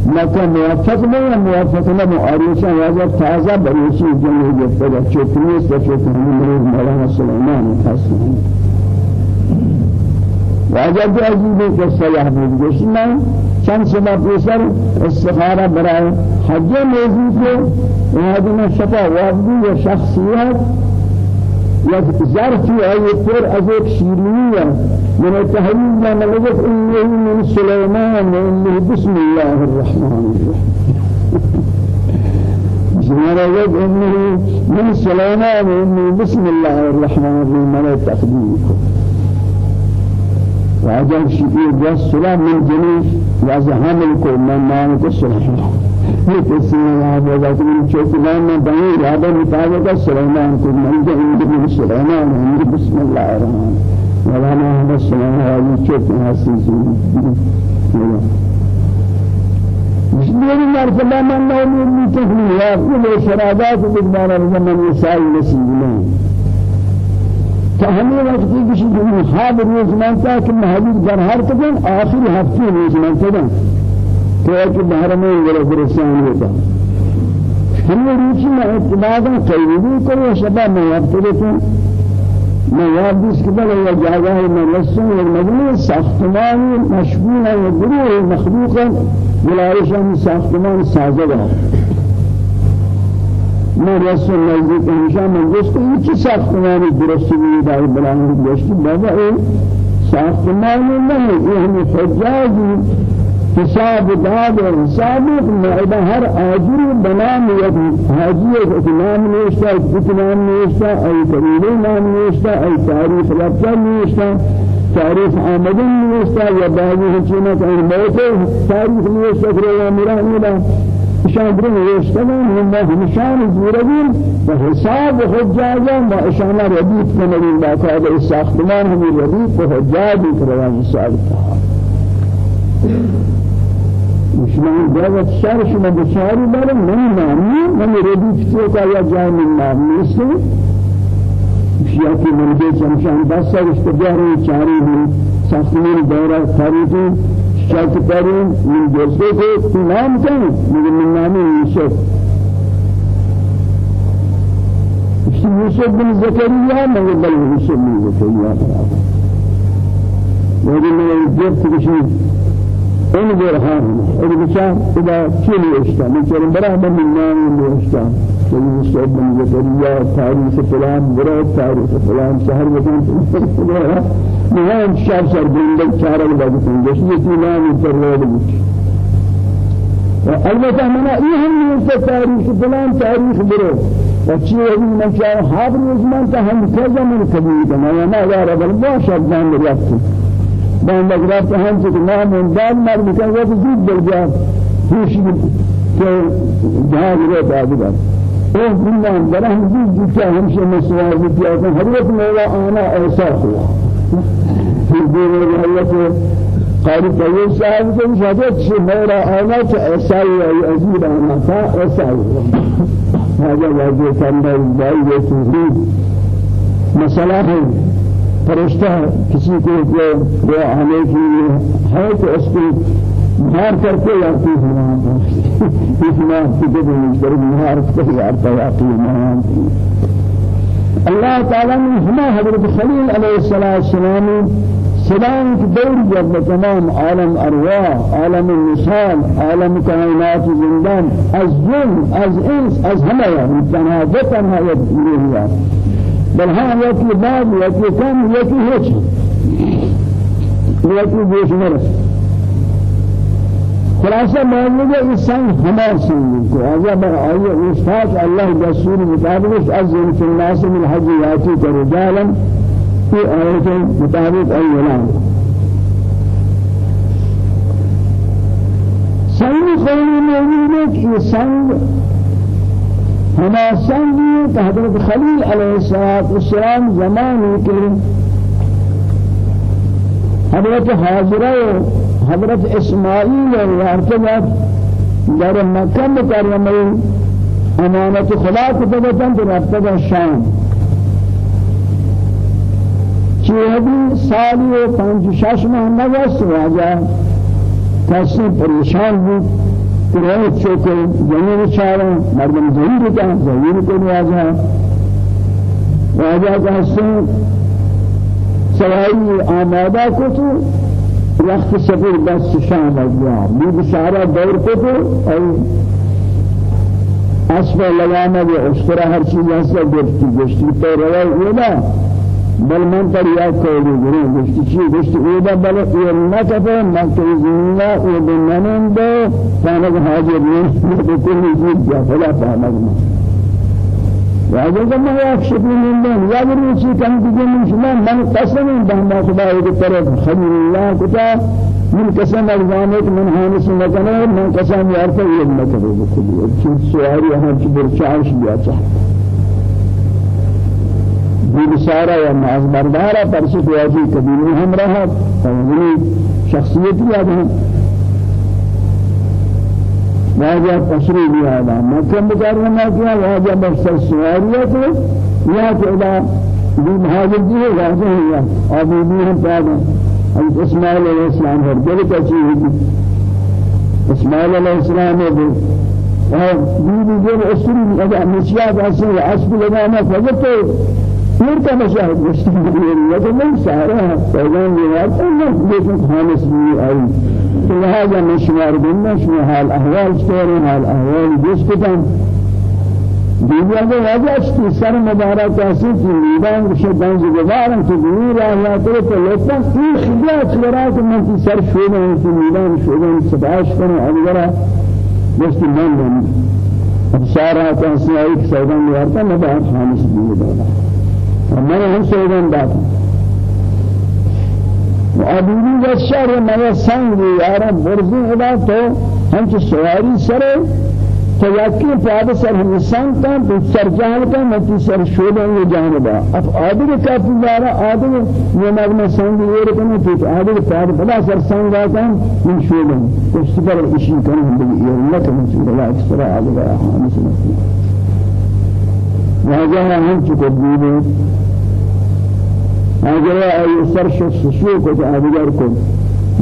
مکہ موافق نہیں ہے موافق نہ معارضہ واجہ تازہ بریشی جنہی جفتا ہے چوکری سے چوکری مریض مولانا سلیمان حسن واجہ بھی عجیب ہے کہ صلاح بود گوشنا چند سبا پیسر استخارہ برائے حج موضوع کو وہاں شفا واجبی و شخصیت یک ظرفی آئی پر از ایک شیرینی من التحلیل ما نلقت إنه من سليمان وإنه بسم الله الرحمن الرحيم نلقت إنه من سليمان وإنه بسم الله الرحمن الرحيم من التقدير وعجب شيء جس سلام من جنيش يا زحام الكل من مالك السلام یہ کسی یہاں ہوگا کہ من چوکلان میں بنی ارادہ مطابق سلیمان کو من کے اندر سلیمان ہم بسم اللہ الرحمن مولانا احمد سلیمان علی چوک حسین میری مرتبہ من نومید می تفلی یا کل شرادات من یسائی نصیب نہیں کہ ہمیں وقتی کسی دنیا خواب روز منتا در ہر تکن آخر ہفتے روز منتا باہر میں وہ پریشان ہوتا ہم نے روچی میں اتباعا قیدی شبہ میں یابتے تھے میں یاد اس کے بعد یہ جگہ ہے میں رسول المجلس ساختمان مشغول ہے گروہ مخلوق ملائشہ ساختمان سازگا میں رسول نزدیک ہمیشہ میں دوست یہ ساختمان درست بھی دار بلان دوست بابا ساختمان نہیں یہ ہمیں حجاج حساب داد و حساب معده هر آجر بنام یک حاجی که نام نیستا یک نام نیستا ای قبیله نام نیستا ای تاریخ رفتن نیستا تاریخ آمدن نیستا یا بعضی هچینا که این موت تاریخ نیستا که یا میرا میرا شان برو نوشتن هم همشان زورگین و حساب جاگا و اشانا ردیف کنگین باقاعده ساختمان همی ردیف و حجابی کروان حساب تها شما دعوت شهر شما بشاری بله من نامی من ردیف تو کا یا جای من نیست؟ شیا کی من به جمشان دست سرش تجاری چاری می ساختمان دورا تاریخی شاک کریم من جزء کو نام کن من من نامی یوسف. یوسف بن زکریا؟ مگر بل یوسف بن زکریا. برابر ولی من جبت کشید این برهان این بچه اذا چیلی اشتا میچرم براه من نام اشتا چلی مستعد من زکریا تاریخ فلان برای تاریخ فلان شهر بکن نهان شهر شهر بندل چهره بگفتن جشن یکی نام سر بود. البته من این هم نیست تاریخ فلان تاریخ برو. و چی وقتی من چه حاضر من تا هم کجا من کبیر کنم یا نه یار اول باشد من رفتم بان لگرات هم چې نام انداز مر میکنه و زود درجا خوشی که جهاد رو دادگار أو بندان برای هم زود جتا همشه مسوار بودیا کن حضرت مولا آنا ایسا ہوا پھر دیگر حضرت قاری طویل صاحب کو شاید چه مولا آنا چه ایسا ہوا عزیز آنا؟ تھا ایسا ہوا هذا واجب كان باي تزيد مسألة فرشتہ کسی کو وہ آنے کی ہے تو اس کو مہار کر کے یاتی ہوا اس میں کسی کو مشتر مہار کر یاتا یاتی اللہ تعالیٰ نے ہمیں حضرت خلیل علیہ السلام سلام کی دور جب تمام عالم ارواح عالم النسال عالم کائنات زندان از جن از انس از همه یعنی تنها دو تنها یک بل کم یکی هیچ یکی گوش نرسد خلاصہ موجود ہے اس سنگ ہمار سنگ کو آجا بر آئیے استاد اللہ رسول مطابق از في الناس من حج یاتی رجالا في آیت مطابق اولا سنگ خیلی موجود ہے سنگ ہما سنگ کہ حضرت خلیل علیہ السلام زمانی کے حضرت حاضرہ حضرت اسماعیل وارتبت در مکہ مکرمہ امانت خدا دبتن تو رفتہ شام. چیہدی سالی و پنج شش ماہ نوست واجہ کسی پریشان بود. کرایت چوکے جنین چاروں مردم ظہیر کا ظہیر کو واجہ واجہ کا حسن سوائی آمادہ کو تو وقت سفر بس شام اجوا بی بشارة دور کو تو ای اسفل لگانا بھی اشترا ہر چیز ایسا گفتی گشتی تو روائی اولا بل من یاد کولی گرے گشتی چی گشتی اولا بل یہ نکفے مکہ زمینہ أو بننن دو کانک حاضر نہیں بکلی جید جا فلا فهمت واجب ما. يكشف من دون يا شيء كم تجي من شما من قسم بهم خدا يذكر خير الله كتا من قسم الزامك من هانس مكانه من قسم يوم مكانه بكل شيء سواري هم كبر شعش بياته بشارة يا ناز بردارة پرسك واجي كبير هم رها فهمني شخصيتي هذا واجہ تشریح لیا دا مکہ مکرمہ کیا واجہ بخشر سواریت یا کہ بھی مہاجر جی ہے واجہ ہے ابو بھی ہم پیدا حضرت اسماعیل علیہ السلام ہر دل کا چیز اسماعیل علیہ السلام ہے بھی بھی جو اسری اگر مسیات اصل اصل لگانا فقط ہے یہ تو نہیں سارا پیغام یہ ہے اللہ لیکن خالص تو لہذا میں شمار بننا شما حال احوال شمار حال احوال جس کتن دنیا کے واجہ کی سر مبارک ایسی کی میدان کے دنز گزارن تو دور آیا تو تو لطفا. کی خدا چرا کہ من کی سر شونے کی میدان شونے سباش کرنے اگر جس کی من اب سارا کیسے ایک سودان لیا میں بہت خاموش بھی ہوتا میں ہم سوگن دات وعبیدی و شر میں سنگ یارا برزی ادا تو ہم چ سواری سرے تو یکی پاد سر سنگ کا تو سر جان کا نتی سر شودن یہ جانبا اب آدھر کا پدارا آدھر یہ نغمہ سنگ یہ رکنے تو آدھر پاد بلا سر سنگ آتا من شودن. کچھ پر اشی ہم بگی یہ اللہ کا منصور اللہ اکسرا آدھر آہاں مسلم واجہ ہم چکو دیدے اگر ای سر شو کو ادگر کو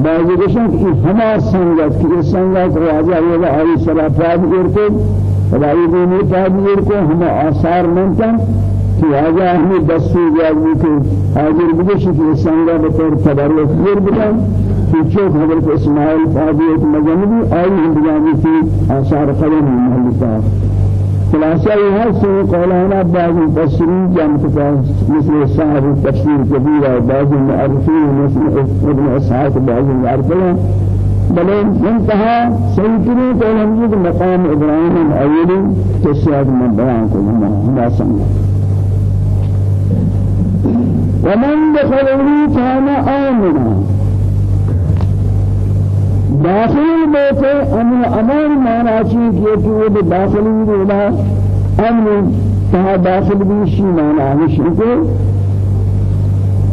بعضی گشن کہ ہما سنگت کہ سنگت واجہ یہ ای سر افراد کرتے خدای دین تعبیر کو ہم آثار منتن. کہ واجہ ہمیں دستور جاگی کہ حاضر بگش کہ سنگت بطور تبرک دیر بدن کہ چوک حضرت اسماعیل فاضیت مجنبی آئی ہم کی آثار قلم محلتا خلاصہ یہ ہے سو قولانا بعض المفسرین جمع مثل صاحب التفسير كبير بعض المعرفين مثل ابن اسحاق بعض العربلة بل انتهى سيدنا قول هم مقام إبراهيم الاولي تسياد من بيان كلهم هما سمع ومن دخله كان آمنا داخل بیت أمن أمان مانا چیز یہ کہ وہ داخلی رولا أمن کہا داخل بھی شی مانا ہمشن کو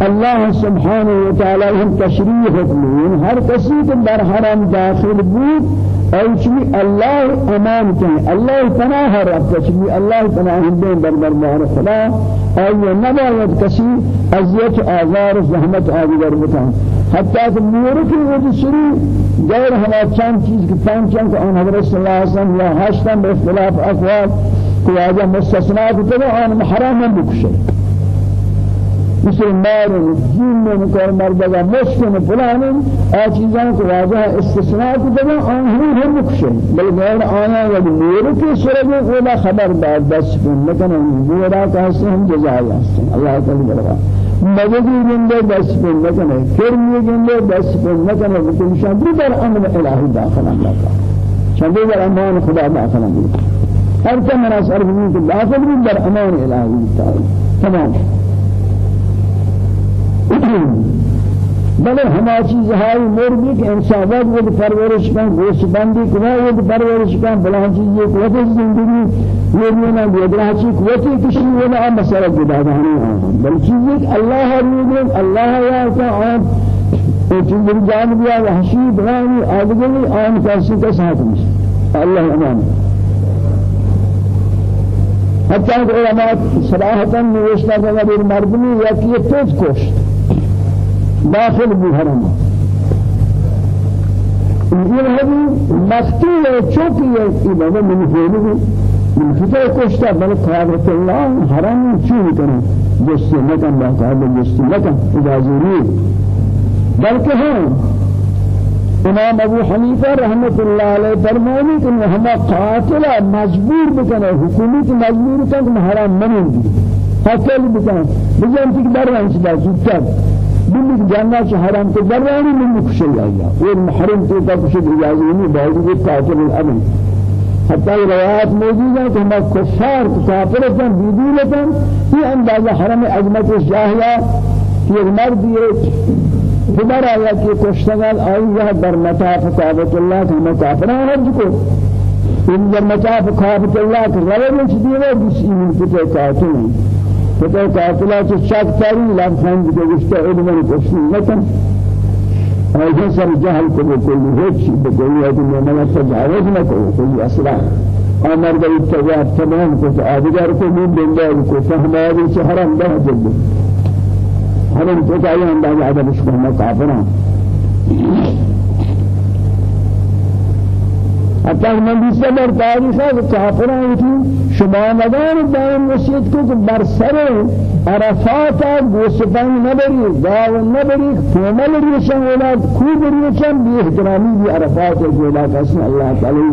اللہ سبحانہ وتعالی ہم تشریح حکمین ہر کسی کے در حرم داخل بود اور چمی اللہ أمان کہیں اللہ پناہ رب چمی اللہ پناہ دیں در دربار خدا. اور یہ نباید کسی اذیت آزار زحمت آدگر بتاں حتی کہ مورکی وہ شروع غیر ہما چند چیز کی پانچ چند آن حضرت صلی اللہ علیہ وسلم یا بے اختلاف اقوال کہ آجا مستثنات تو آن محرام بکشے مثل مار جن مکر مردگا مشکن فلان آ چیزاں کو واجہ استثناء کو دے آن ہم ہم مکشن بل غیر آیا یا نور سرے ولا خبر بعد بس لیکن نورا کا سے ہم جزا اللہ تعالی مددی گندے بس پن نکنے کرمی گندے بس پن نکنے لیکن شان در أمر الہی داخل اللہ کا شان در أمان خدا داخل اللہ ہر کم راس اربعین کے داخل در أمان الہی تعالی تمام بلے ہما چیز ہے مرغی کے انسانات وہ پرورش کا گوشت بندی کو وہ پرورش کا بلا چیز یہ قوت زندگی یہ نہ بیدرا چی قوت وہ نہ مسئلہ جدا نہیں بل چیز اللہ ہے اللہ یا کا آپ چیز جان دیا وحشی بلانی آدمی آن کسی کے ساتھ اللہ أمان حتی کہ علماء صراحتاً نوشتہ کہ مردمی یا کہ توت کشت داخل بحرم یہ ہے مقتول چوکی ہے بابا من فعلی من فتح کشتا بل قادرت اللہ حرم چون کریں جس نہ کن باقاعدہ جس نہ کن اجازوری بلکہ ہاں امام ابو حنیفہ رحمت اللہ علیہ فرمانی کہ ہم قاتل مجبور بکنے حکومت مجبور کن حرام منیں قتل بکنے بجان تک بران شدہ چکتر چه حرام کو درانی من کشی آیا. اور محرم تو کا کشی اجازت نہیں باوجود قاتل الامن. حتى روایات موجود ہیں کہ ہم کفار کافر ہیں بیدین ہیں یہ اندازہ حرم عظمت جاہلیہ کہ مرد یہ خبر آیا کہ کشتگان آئی یہ در مطاف کعبت اللہ کہ ہم کافران حج کو ان در مطاف کعبت اللہ کہ روایت میں چیزیں بس ایمان کتے ہیں فتح قاتلات شاک تاری لفظان دیگه گشته علمان کشی نکن. ایسا سر جهل کو بکلی هیچ بکلی کہ میں تجاوز نہ کرو کوئی أصلا أمر بل تجاوز تمام کو آدگر کو من بندہ کو فهماری سے حرام ده جلد حرام تو چاہیے انداز اس کو کافران. حتی من بیسته بر تاریخ کافران کی شما مدان دائم نصیحت کو بر سر عرفات گوسفان نبری گاو نبری کومل ریشن ولا خوب ریشن بی احترامی بی عرفات جولا کسن اللہ تعالی.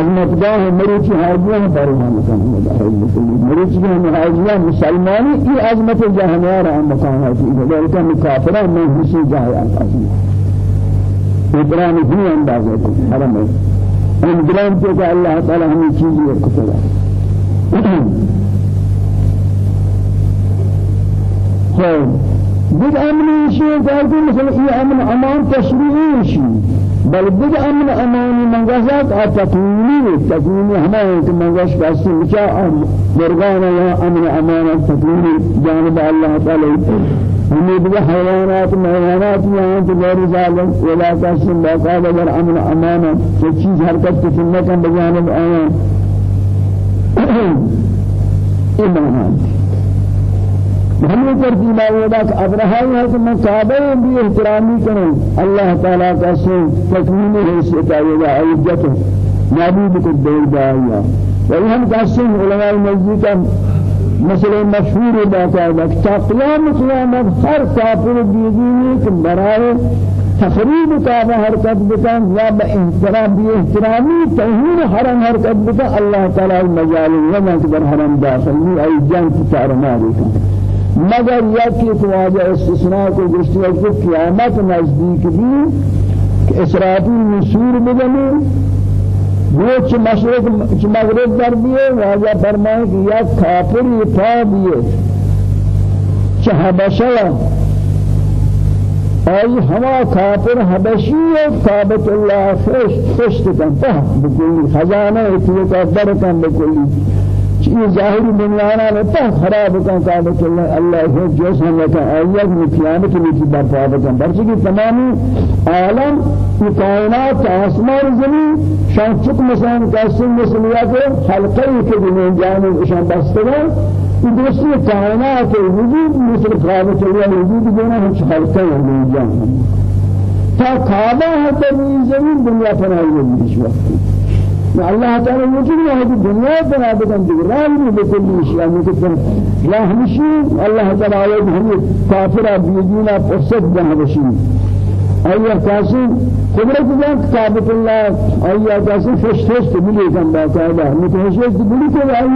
المقداه مریچ حاجیاں پرواہ مکان مریچ کے حاجیاں مسلمانی کی عظمت جہانیار مکانات ہے کافران میں ہسی جائے آقا ادران ہی اندازہ کو حرم ہے ادران تو کہ اللہ تعالی ہمیں چیزیں کتلا خیر بد امن شيء قالوا مثلا في امن أمان تشريعي شيء بل بد امن أمان منغزات تكويني تكويني هم منغش بس مشاء مرغانا يا امن أمان تكويني جانب الله تعالى ہمیں بھی حیوانات حیوانات یہاں تو غیر ظالم ولا قسم باقاعدہ اگر امن امانہ جو چیز حرکت کی بجانب آیا. ہمیں ترتیب آیا کہ ابراہی ہے کہ میں کعبہ بھی احترامی کروں اللہ تعالیٰ کا سے تکمیل حیثیت آئے گا عزت نبی کو دایا وہی ہم علماء کا مثل مشهور باقاعدة تا قیام قیامت ہر کافر دیدینی کہ برائے تخریب کعبہ حرکت بکن یا با احترام بھی احترامی توہین حرم حرکت بکن اللہ تعالی المجال وما در حرم داخل نہیں ای جان تار ماری کن مگر یکی تو آجا استثناء کو گشتی ہے کہ قیامت نزدیک بھی کہ اسرافی وہ چ مشرق چ مغرب در دیے واجہ فرمائے کہ یا کافر یہ پا دیے۔ چ حبشہ۔ ای ہما کافر حبشی ہے کعبۃ اللہ خش خشت کن پہ بکلی خزانہ اتنے کا بکلی۔ یہ ظاہری بنیانا لتا خراب کن کعبۃ اللہ اللہ ہے جو کا آیت میں قیامت میں کی برپا کن برچہ کی تمامی عالم یہ کائنات آسمان زمین شان چک مسان قاسم مسلیا کے حلقے کے دنیا جان شان بستگا یہ دوسری کائنات وجود مثل اللہ وجود دینا ہم حلقے ہیں جان تا کعبہ ہے زمین دنیا پر آئی ہے الله تعالى وجود هذه الدنيا بنا بدن دغران بكل شيء. ممكن لا همشي الله تعالى هم كافر بيدينا فرصت بهذا أي كاسي قدرت جان كتابة الله. أي كاسي فشتش تبلي كان باقاعدة متهشش تبلي كل أي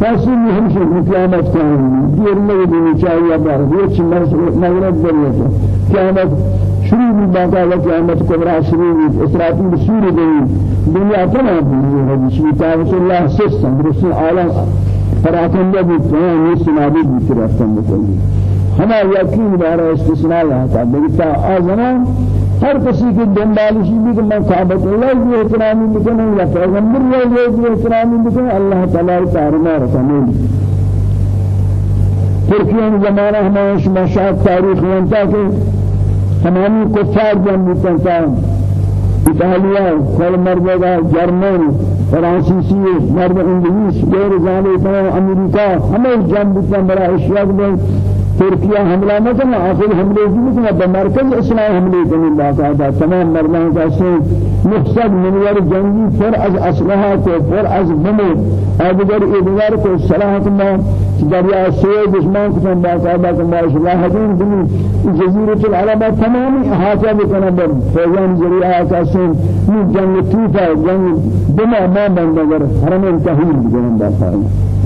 كاسي مهم شيء. قيامت كان. دير ما يبني شايع بار. دير شيء نغرب بريته قيامت شروع بھی باقاعدہ قیامت کبرا شروع بھی اسرافیل سور گئی دنیا تمام بھی ہے جس میں تعالی اللہ سسن رسول عالم فراکندہ بھی تو یہ سنابی بھی کرتن بکلی ہما یقین دارا استثناء یہاں بلکہ آزمان ہر کسی کی دنبالشی بھی کہ میں اللہ کی احترامی بکنوں یا پیغمبر اللہ کی احترامی بکنوں اللہ تعالیٰ تعالیٰ رکھنے ترکیہ زمانہ ہمیں شما شاید تاریخ وانتا کہ تمامی کفار جنبی تنتا ایتالیا کل مردگا جرمن فرانسیسی مرد انگلیس غیر ذالک امریکہ ہمیں جنبی تن برا اشیاء ترکیہ حملہ کرنا آخر حملے کی نہیں کرنا اسلام حملے کرنے باقاعدہ تمام مردان کا سے مقصد منور جنگی پر از اسلحہ کو پر از بمو ادگر ادگر کو صلاحت میں دریا سے دشمن کو باقاعدہ کہ ما اصلاح دین دین جزیرۃ العرب تمام احاطہ بکنا بر فیضان ذریعہ کا سے جنگ توفا جنگ بما ما بندگر حرم تحویل بکنا باقاعدہ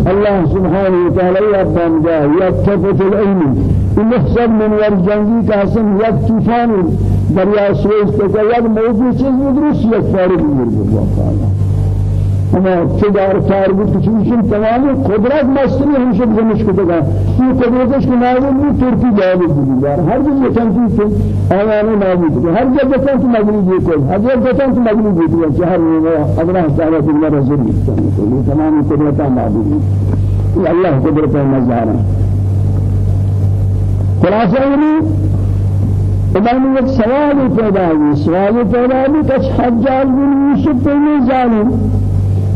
الله سبحانه وتعالى جاء يكتفت العلم. المحسن من والجنگی قاسم یک طوفان دریا سویس تک یک موضوع چیز درست یک فارغ میگه الله اما چدار تارگت چیزشون تمام قدرت مستری همیشه بزنش کدگا این قدرتش که معلوم نیست ترکی جواب دیگر هر جا بتن تو آیانه نابود هر جا بتن تو مغلوب کن هر جا بتن تو مغلوب کن که هر الله تعالی دیگر رزق میکنه تمام قدرت معبود الله قدرت مزارا خلاصه اینی ادامه یک سوال پیدا ہوئی سوال پیدا ہوئی کہ حجاج بن یوسف ظالم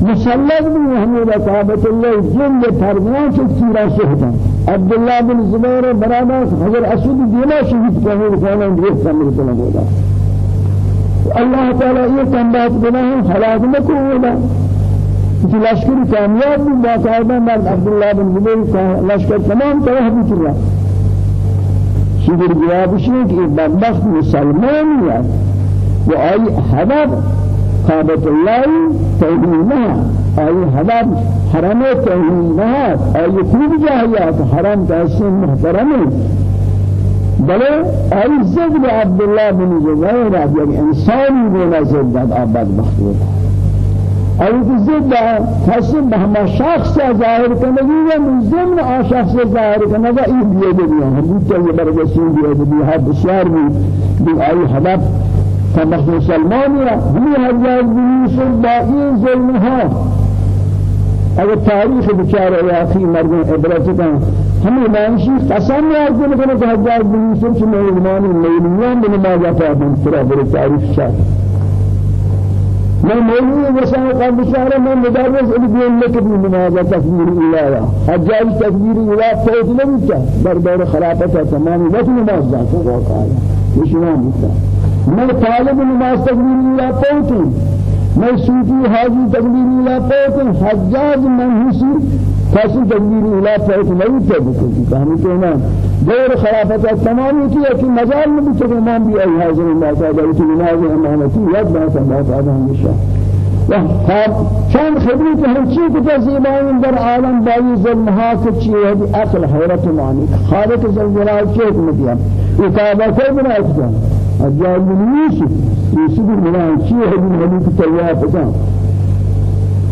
مسلط بھی ہمیں رکابت اللہ جن کے فرمان سے چیرا شہدا عبداللہ بن زبیر برادر حضر اسود دینا شہید کرنے رکھانا اندریس سمر کنا ہوگا اللہ تعالیٰ یہ کمبات بنا ہے حلاق نکو ہوگا کہ لشکر کامیاب بھی باقاعدہ مرد عبداللہ بن زبیر لشکر تمام طرح بھی چلا شکر جواب شیئے کہ بدبخت مسلمان ہے وہ آئی حدب کعبۃ اللہ توحیدها أي حرم حرم توحیدها. أي خوب جاهیات حرم تحسین محترمی بلے أي زد عبد الله بن زبیر يعني انسانی بنا زد آباد مخلوق أي زد حسن بهما شخص ظاهر کنگی و مزمن آ شخص ظاهر کنگا این بیه بیه هم بیت برگشتن بیه بیه ها بسیار بی بی آئی هدف فمخ مسلمان را ہمیں ہزار بنیسل باقی ظلمها. اگر تاریخ بچار یاخی مردم عبرت کن ہمیں مانشی قسم یاد کرنے کہ ہزار بنیسل سے میلمانی میلیان بنمازہ پابند ترا بر تاریخ شاہ میں مولوی وسان کا بشارہ میں مدرس ابن لك بھی نماز تکبیر الہا حجاج تکبیر الہا فوت کیا در دور خلافت تمام وقت نماز ذات ہے یہ شما مستہ میں طالب نماز تکبیری لا پوتوں میں صوفی حاجی تکبیری لا پوتوں حجاج منحوسی کسی تکبیری لا پوتوں نہیں تھے بکلی کہانی تو نا دور خلافت تمام کی ہے کہ مجال میں بھی تو امام بھی آئی حاضر اللہ تعالیٰ کی نماز امامتی یاد بات اللہ تعالیٰ ہمیشہ چند خبری که همچی که تزیبان در عالم بایی ظلمها که چی ہے اصل حیرت معنی. خالق زلزلال چی حکمتی یہ کعبہ کوئی بنا کیا حجاج بن يوسف بن شيء هذه ملك تواب كان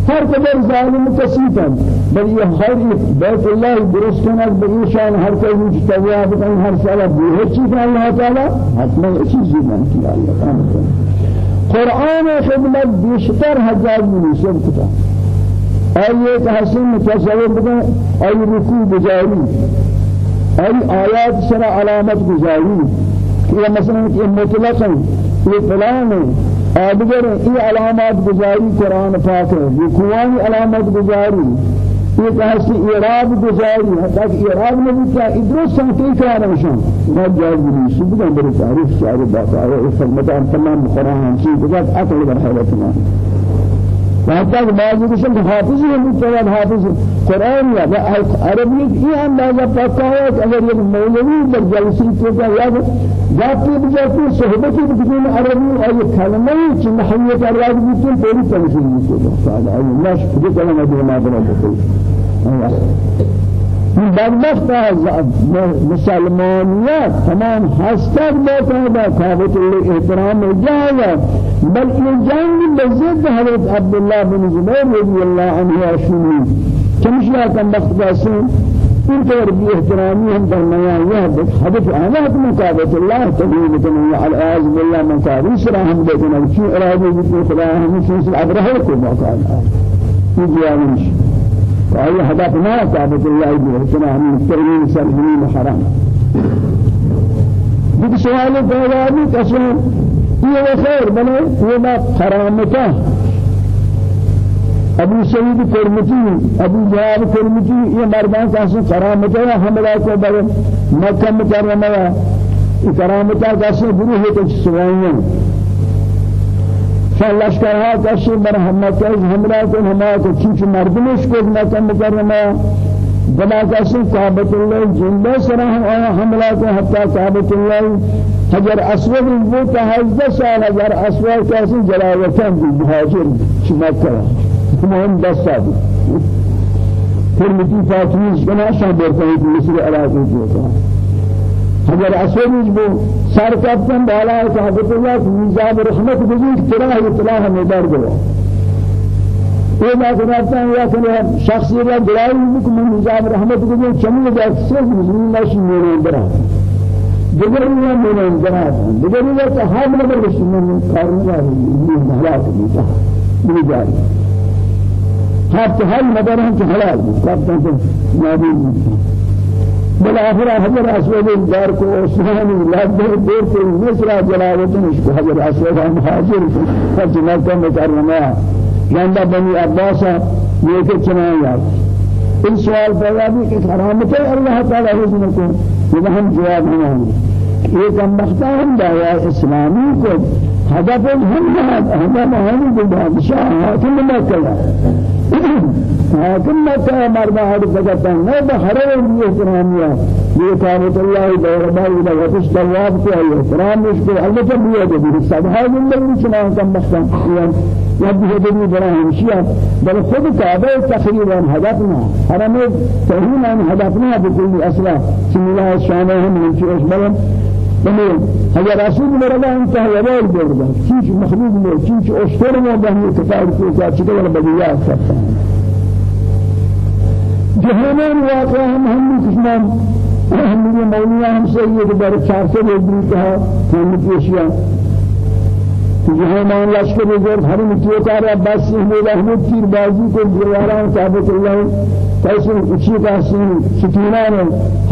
هر قدر ظالم کسیتن بل یہ ہر بیت اللہ درست کرنا بڑی شان ہر کوئی تواب کان ہر سال بہت چیز اللہ تعالی حتما چیز من کیا اللہ قرآن حجاج بن يوسف کتا آئیے کہ حسن متصور بکن آئی رکوع بجاری آئی آیات سر علامت گزاری. یا مثلا یہ مطلق یہ فلان ہے ادگر یہ علامات گزاری قرآن پاک ہے یہ قوانی علامات گزاری یہ کہاستی اعراب گزاری حتی کہ اعراب میں بھی کیا ادرس سنتی کار شان بہت جائز بھی سبب بر تعریف شعر باقا ہے اس فرمتا تمام قرآن چیز بہت عقل بر بعض قسم حافظ ہے مستوى حافظ قرآن یا عربی یہ اندازہ پکا ہے کہ اگر یہ مولوی در جلسی تو کیا یاد جاتی بجاتی صحبتی بدون عربی اور یہ کلمہ چی محیط عربی بیتن پوری تنظیم کو تعالی اللہ شکر کلمہ دینا بنا بکل بدبخت مسلمانیت. تمام حسد بکنه ثابت احترام جایه بل این جنگ بزد حضرت عبدالله بن زبیر رضی الله عنه اشونی چمشیا کم وقت باسن این طور بی احترامی هم در میان یه حدث آنات مقابلت الله تبین کنه. علی اعز بالله مقابل سرا هم بکنه. چون اراده بیت خدا هم چیز ابراهیم کو مقابل این جوابش فأي هدف ما ثابت الله بإحسان من التأمين سلمين حرام بك سؤال جوابي قسم یہ خیر بنے یہ بات حرامتا ابو سعید کرمتی أبو جواب کرمتی یہ مردان کا سن کرامتا ہے حملہ کو بڑے مکہ مکرمہ یہ کرامتا کا سن گروہ ہے کہ سوائیاں فلشکرها کشی بر همت از همراه کن همه کو چیچ مردمش کو نکم مکرمه بلا کشی کعبت الله جنبه سره هم آیا حمله کو حتی کعبت الله حجر اسود وہ تهزده سال حجر اسود کسی جلاوطن بھی مهاجر چی مکه مهم دستا بھی پھر مٹی فاطمیش بنا شاہ برکہ مصر علاقے جو اگر اسودی بو سر کپتن بالا صاحب الله میزاب رحمت بزرگ تراه اطلاع میدار گوا یہ بات کرتا ہے یا کہ شخص یہ دلائی کو میزاب رحمت بزرگ چمی دے اکثر مسلمان نشی میرے اندر دیگر یہ میرے اندر دیگر یہ کہ ہم نظر بشمن کارنا ہے یہ نہیں تھا یہ جاری حتی ہر مدار ہم کہ حلال کپتن تو نابود بالآخرة حجر أسود الدار کو عثمان لابد دور کو مصر جلاوت مشک حجر أسود مهاجر فجنة مكرمة جنب بني عباس یہ کہ چنایا ان سوال پیدا بھی کہ حرامت اللہ تعالی حکم کو یہ ہم جواب نہیں ایک ہم مختار دعوا اسلامی کو هدف هم هدف هم بادشاہ حاکم مکہ حاکم مکہ مرد حرف بگتا ہے بحرم یہ احترامیہ یہ کامت اللہ دور بائی لغتش دواب کو ہے احترام اس کو البتہ بھی ہے کہ سبحا زندگی چنا کم مختم یا بھی ہے برا ہمشیہ بل خود کعبہ تقریبا هدفنا حرم توہین هدفنا بكل أصلا. سملا شانہ ہم من چوش بلن بله اگر رسول مردا انتها یوال بردا چیز مخلوق مو چیز اشتر مو بهمی کفار کو کا چیز بدیات کرتا جهنم واقع هم کشمان هم مولیا هم در چار سے بھی کہا ہم جهنم لشکر زور ہر مٹیو کار عباس سے رحمت کی بازی کو دیواران ثابت اللہ کیسے اچھی کاسین ستونان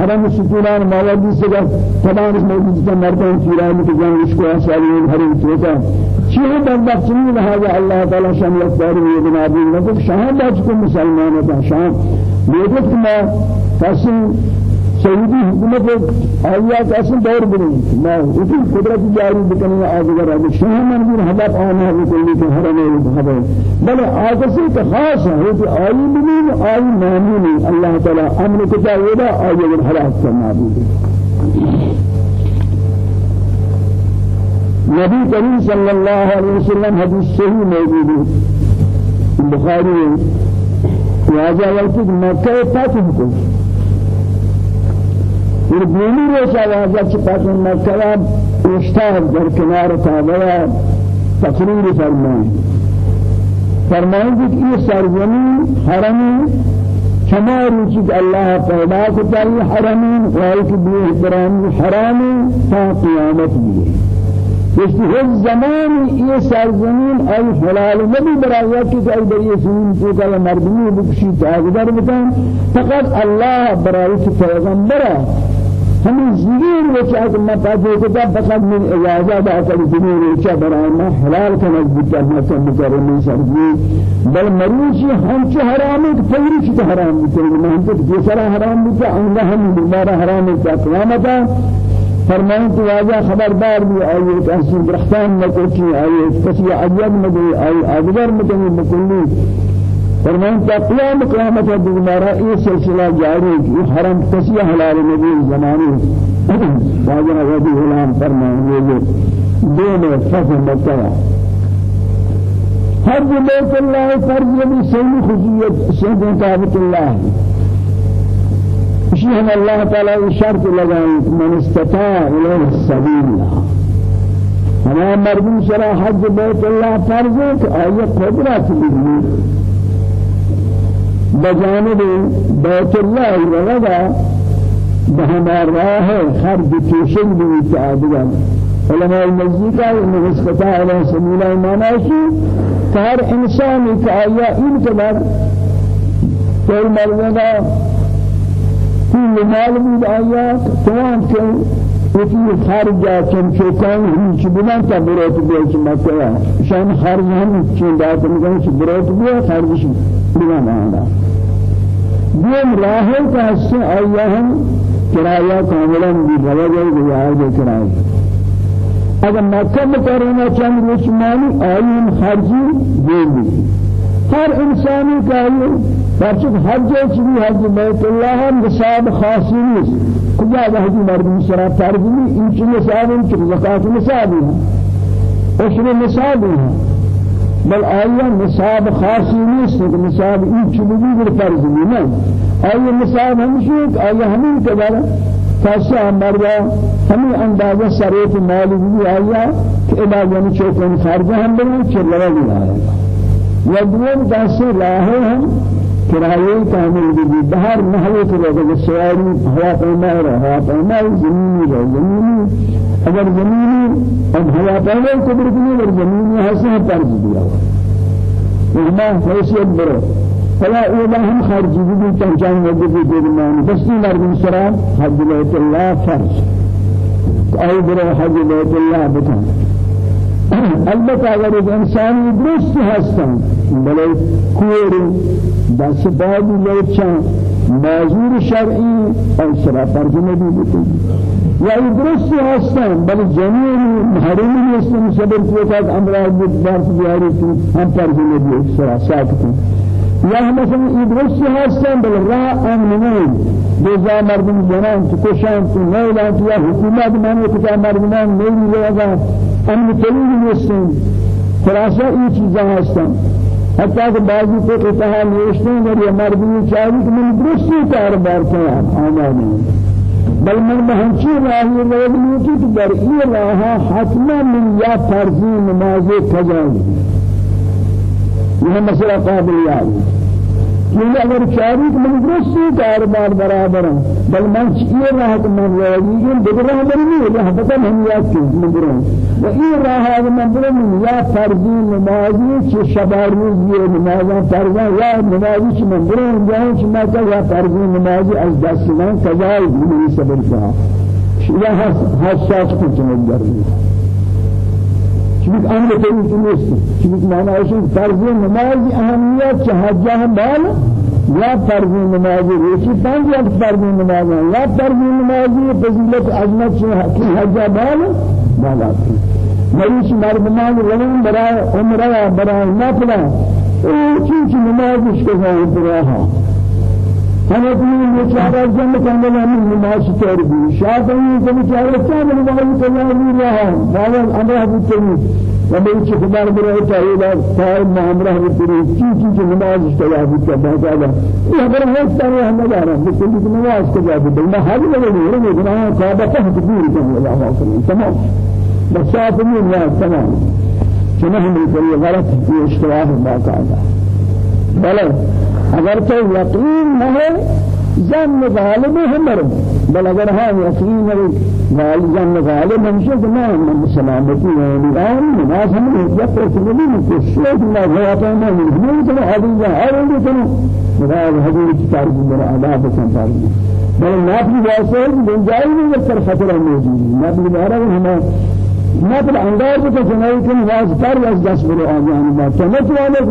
حرم ستونان موادی سے تمام موجود کا کی رائے میں جان اس کو اسالی ہر ہوتا چیز بدبخت نہیں لہذا اللہ تعالی شان یقدر یہ نہ شاہ بچ کو مسلمان ہے شاہ میگت کہ کسی سعودی حکومت آیا کیسے دور بنی. میں اسی قدرت جاری بکنی آدھگر ہے شاہ منظور ہدف آنا ہے کلی کے حرم ہے۔ بل آگسی کا خاص ہے کہ آئی بنی آئی مامونی اللہ تعالی أمر کو چاہیے آئی اگر حلاک کرنا بھی نبی کریم صلی اللہ علیہ وسلم حدیث صحیح موجود ہے۔ بخاری واجہ وقت مکہ فتح اور بومی روشا واجہ چپاک مکہ اشتاق در کنار کعبہ تقریر فرمائیں فرمائیں کہ یہ سرزمین حرمی کما روچی اللہ پیدا کرتا ہے حرمی غائب بھی احترامی حرامی تا قیامت بھی اس ہر زمان یہ سرزمین ای حلال نبی برای کہ ای در یہ زمین کو کہ مردمی بکشی تاجدار بتان فقط اللہ برای کہ پیغمبر ہمیں زمین وچا کہ میں پاجے کو جب فقط من اجازہ دا کر زمین وچا برائے میں حلال کرنا بتا میں تو مکرم سرجی بل مریض ہم چ حرام ہے پوری چ حرام ہے میں ہم حرام ہے انگا ہم دوبارہ حرام ہے فرمان تو واجہ خبردار بھی آئیے کہ اسی درختان نہ کوچی کسی عجب نہ دے آئیے مکنی بکلی فرمان تا قیام قیامت دوبارہ یہ سلسلہ جاری ہے حرم کسی حلال نبی زمانے واجہ رضی غلام فرمان یہ میں فتح مکہ حج بیت اللہ فرض بھی صحیح خصوصیت سید کعبۃ اللہ اسی ہم اللہ تعالی شرط لگائیں من استطاع الیہ السبیل۔ ہمارا مردم شرع حج بیت اللہ فرض ہے کہ آئیے قدرت بھی بجانب بیت اللہ رغبا بہمار راہ خرج توشن بھی تعادل علماء المزيكا إن استطاع على سبيل المناشي كهر إنسان كأيا إن كبر كل مرضنا كل مال من آيات تمام كل وفي خارج كم شوكان هم شبنا تبرت بيش مكة شان خارج هم شين دات مكان شبرت بيه خارج بنا معنا دين راهل كاسة آيا هم كرايا كاملا بجواب جواب كرايا اگر مکہ مکرمہ چند رسمانی آئین خرجی دیلی ہر انسانی کا یہ حج چیزی حج بیت اللہ نصاب خاصی نیست. کجا وحدی مردم سرا نصاب انچ زکاة نصابی؟ ہے عشر نصابی؟ ہے بل آیا نصاب خاصی نیست کہ نصاب انچ بگی در فرضی نہیں آیا نصاب ہمشی آیا ہمیں کبھر کاسا مردا ہمیں اندازہ سریت مالی بھی آیا کہ علاج یعنی چوکن خارجہ ہم بنے چلوا بھی آئے گا یا دوم کاسے راہے ہم کرایے کامل بھی باہر محلے کے لوگ سواری ہوا پیما رہا ہوا پیما زمینی رہا زمینی. اگر زمینی اب ہوا پیما کو برکنی اگر زمینی حسن پر دیا ہوا حیثیت برو. فلا اولا هم خارجی بھی چنچان وجہ بھی درمان بس مردم سرا حج بیت اللہ فرض برو بیت اللہ بکن البته اگر ایک انسانی درست هستن بله کور دست بادی لیچن معذور شرعی فرض نبی بکن. یا ای درست هستن بله جمعی محرمی نیستن صبر کیتا امراض بود درس بیاری هم فرض نبی سرا ساکتن مثلا ادرس هستن بل را امنین دوزا مردم جنان نیلان تو یا حکومت مانو کتا مردمان نیلی لگا امن تلیل نیستن. خلاصہ این چیزا هستن. حتی کہ بعضی کو اتحا نوشتے ہیں اور یہ مردمی چاہیے من درستی کاربار کیا آمانے بل من بہنچی راہی روڈنی کی تو در ای راہا حتما من یا فرضی نماز قضائی یہ مسئلہ قابل یاد یہ اگر چاری کہ من درستی کاربار برابر ہیں۔ بل من یہ راہ کہ من ہوں دیگر راہ نہیں ہے پتہ نہیں یاد کہ من بروں و یہ راہ ہے من بروں یا فرضی نمازی چه شبار روز یہ نماز فرض یا نمازی چه من چه میں کہ یا فرضی نمازی از دست من من صبر کا یا حساس کچھ نہیں۔ چیز أمر کوئی چیز معنی ہے فرض نماز اہمیت چه بال یا فرض نماز روشی پنج یا فرض نماز یا فرض نماز فضیلت عظمت کی حج بال بالا مریش مردمان روان برای عمره برای نفله أو چیز نمازش که برای ہم اپنی بیچارہ جن کرنے والی نماز چور بھی شاید ہم یہ بیچارہ کیا نماز کرنا نہیں رہا بابا امرہ بتنی ومن چکبار برای تایید تایید معاملہ بتنی چی چی کی نماز بہت زیادہ یہ اگر ہے سارے ہم نہ رہا لیکن کی نماز کے جا بھی میں حال میں نہیں رہے گناہ کا بہت دور کرنے والا ہوں تمام. بس صاف نہیں تمام. ہم یہ غلط یہ اشتباہ باقاعدہ بلے اگر تو یقین نہ ہے جن غالب ہمر بل اگر ہاں یقین ہے غالب جن غالب ہم سے نہ ہم سلامتی ہے نظام نماز ہم تو نہیں کہ شیخ نہ ہوا تو نہ نہیں تو حدیث ہے اور یہ تو مراد حدیث تعریف میرا آداب سے تعریف بل نافی واسطے گنجائش نہیں پر خطر موجود ہے۔ نافی بارے ہمیں نافی انداز کو جنائی کہ نماز پر از دست برو آجان با تمت والے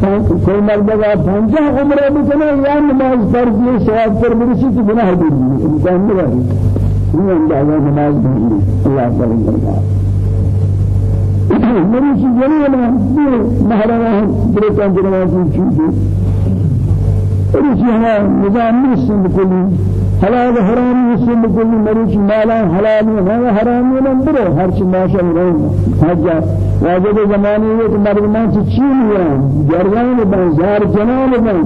کوئی مرد کا پنجہ عمرہ بکنے یا نماز فرض یہ ثواب پر مرسی تو گناہ دور بھی امکان نہیں ہے۔ یہ اندازہ نماز بھی اللہ چیز یہ ہے مہرانا برکان جنواتی چیزیں میری چیز ہے نظام نہیں بکلی حلال حرام بکلی میری چیز مالا حلال ہے حرام نہیں برو. ہر چیز ماشاء اللہ حجا واجب زمانے یہ کہ مردمان سے چین ہے جرگان بن زار جنان بن.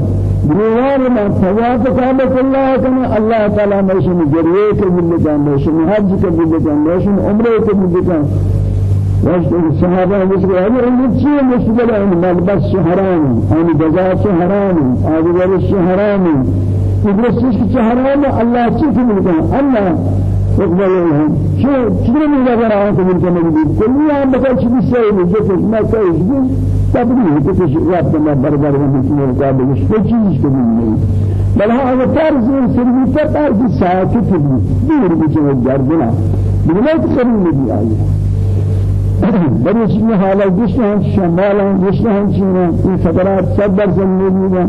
دیوار میں ثواب کعبۃ اللہ کنا اللہ تعالی مشن جریے کے مل جان مشن حج کے مل جان مشن عمرے کے واشت الصحابہ مسلم هذا المشي مشكلة ان ملبس حرام ان جزاء حرام ان ورش حرام يدرسش حرام الله چیز ملکا الله. يقبل لهم شو كثير من الأمر عن من كمان كل يوم بقى شيء بيسوي من جسد ما كويس تبلیغ تو کچھ وقت میں بربر مسلم مقابل اس کو چیز کو نہیں بل ہاں اگر طرز سروی پر طرز ساکت بھی دور بچے جردنا بلاد قریب بھی آئی بڑی چیزیں حالات جشن ہیں شمال ہیں جشن ہیں چیزیں این خطرات صد در زمین میں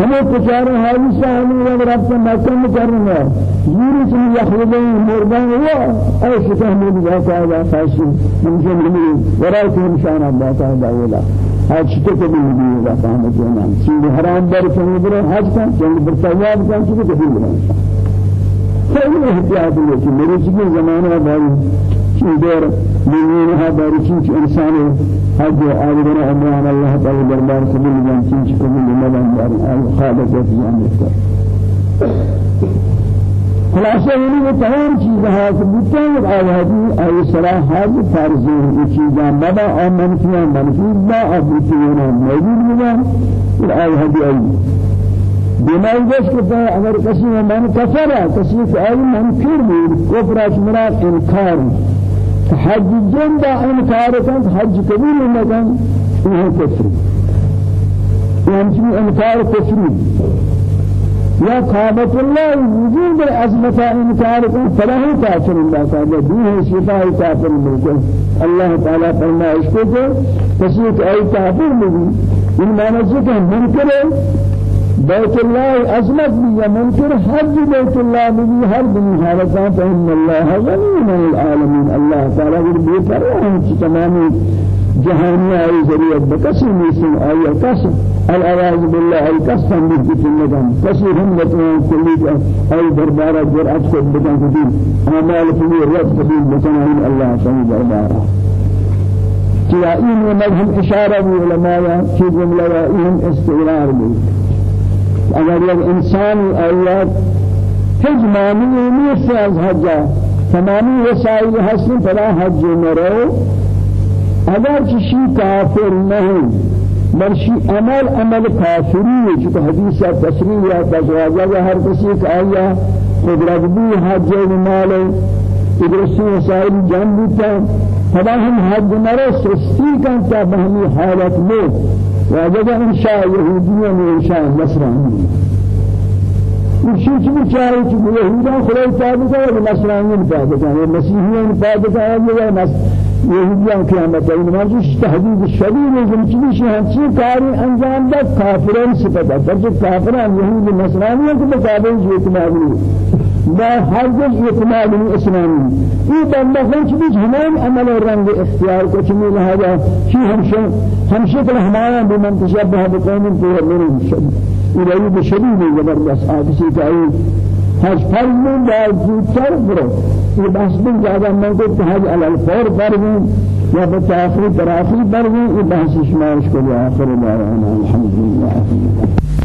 ہمیں پچارے حالی آپ سے مکہ مکرم ہے یوری سے یخرجیں مردان ہوا ایسے فهمید ذات آدھا فاشی. ممکن ہمیں ورائت ہمشان اللہ تعالی ولا حج تو کبھی نہیں ہوگا فهمت ہونا چیز حرام بر چنگ برے حج کا چنگ بر سواب کا چیز کبھی نہیں خیلی احتیاط کہ میرے چیز زمانہ بھائی دور ہے باری چیز إنسان حج آدھر أمان اللہ تعالی دربار سے مل جان چیز کو مل مدن دار خالق اتیان دیتا خلاصہ یہ وہ تمام چیز ہے کہ بتاؤ آوازی ای صلاح حج فرض یہ چیزاں بابا اور منفیاں منفی با ابتیاں موجود ہوگا پھر آوازی ای بما يجوز كده اگر کسی من کفر کسی کہ ای منکر بھی کفر اش مراد انکار حج جنب انکار کن حج قبول نکن یہ کفر. یعنی انکار کفری یا کعبۃ اللہ وجود عظمت انکار کن فلاح کافر اللہ تعالی دی ہے شفاء کافر بالکل اللہ تعالی فرمائے اس کو کہ کسی کہ نہیں ان معنی کہ منکر بيت الله عظمت بي منكر حج بيت الله بي هر دنيا حالتان فإن الله غني من العالمين. الله تعالى يربي فرعون تمام جهاني أي ذريعة بكسر ميسن أي كسر الأعوذ بالله الكسر من كتن لكم كسر هم لكم كليك أي دربارة جرأت كد بكم كتن أعمال في رب كتن بكم الله تعالى دربارة كلا إن مذهب إشارة علماء في جملة إهم استغرار بي اگر یک انسان آیات حج معنی نیست از حج. تمامی وسائل هستن فلا حج مرو. اگر چشی کافر نہیں مرشی عمل عمل کافری جو حدیث تصریح یا یا ہر کسی کا آیا قدرت بھی حج مال ادرسی وسائل جان بیتا. فلا ہم حج مرو سستی کن تا بہمی حالت میں واجب انشاء يهوديا وانشاء نصرانيا وشيء شو بيشارك شو يهودا خلاص تابعه ونصرانيا تابعه المسيحيين تابعه ولا نص يهوديان قيامت يوم نازل تهديد الشديد من شيء هنشي كاري انجام ده كافرين صفته بس كافرين يهود النصرانيين كتابين جيت مابني با ہر جز اعتماد اسلامی کچھ بھی ہمیں عمل رنگ اختیار کو چمی ہمشہ کل ہمارا بمن تشبہ بقوم کو من شدید الہی بشدید زبردست آدسی چاہیے حج فرض دار زودتر برو. یہ بحث من زیادہ کو حج الفور فرض یا بتاخری تراخی فرض یہ بحث شمارش کو آخر الحمدللہ أقايل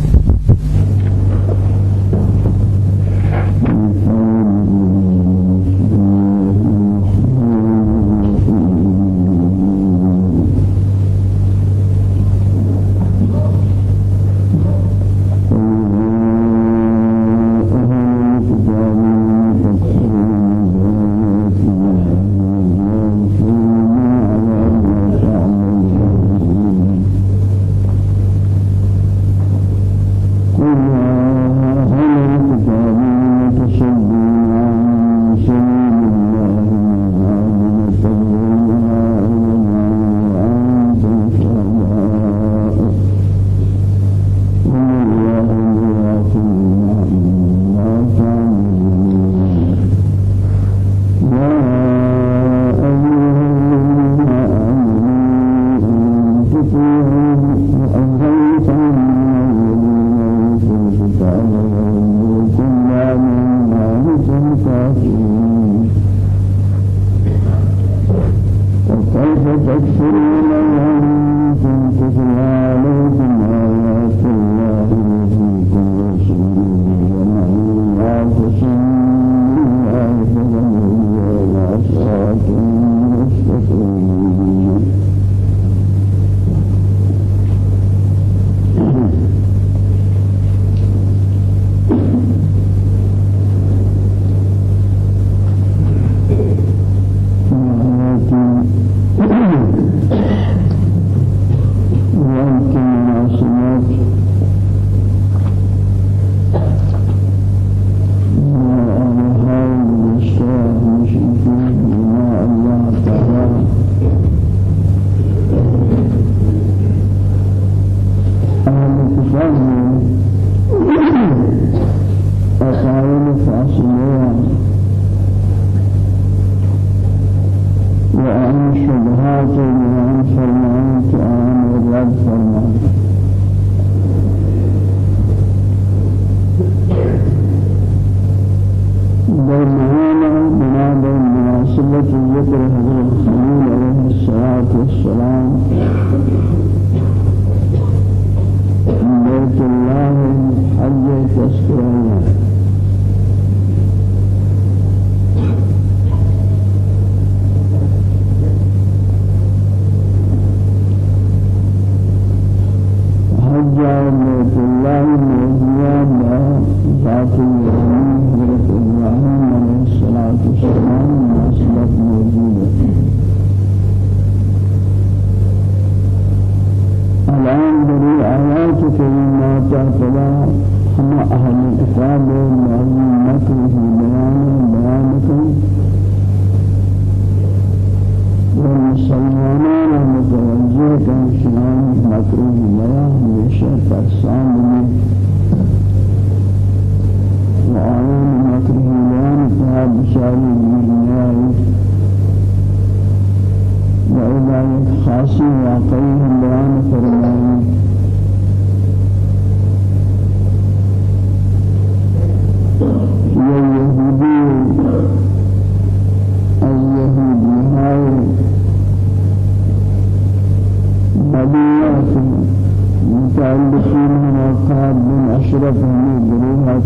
من أشرف من جروحات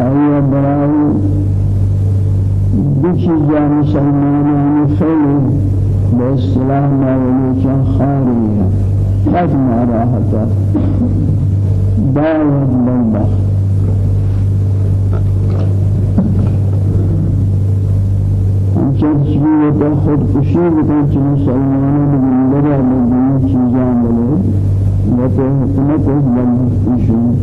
أي براي بچیزا مسلمانان خیلی به اصطلاح مولوی چون خاریه. خد مراحتا داود بالبخت چند چیزی با خود کشی بکن چه مسلمانان بندر آمدن. چیزان بله و تو حکمت از بندشون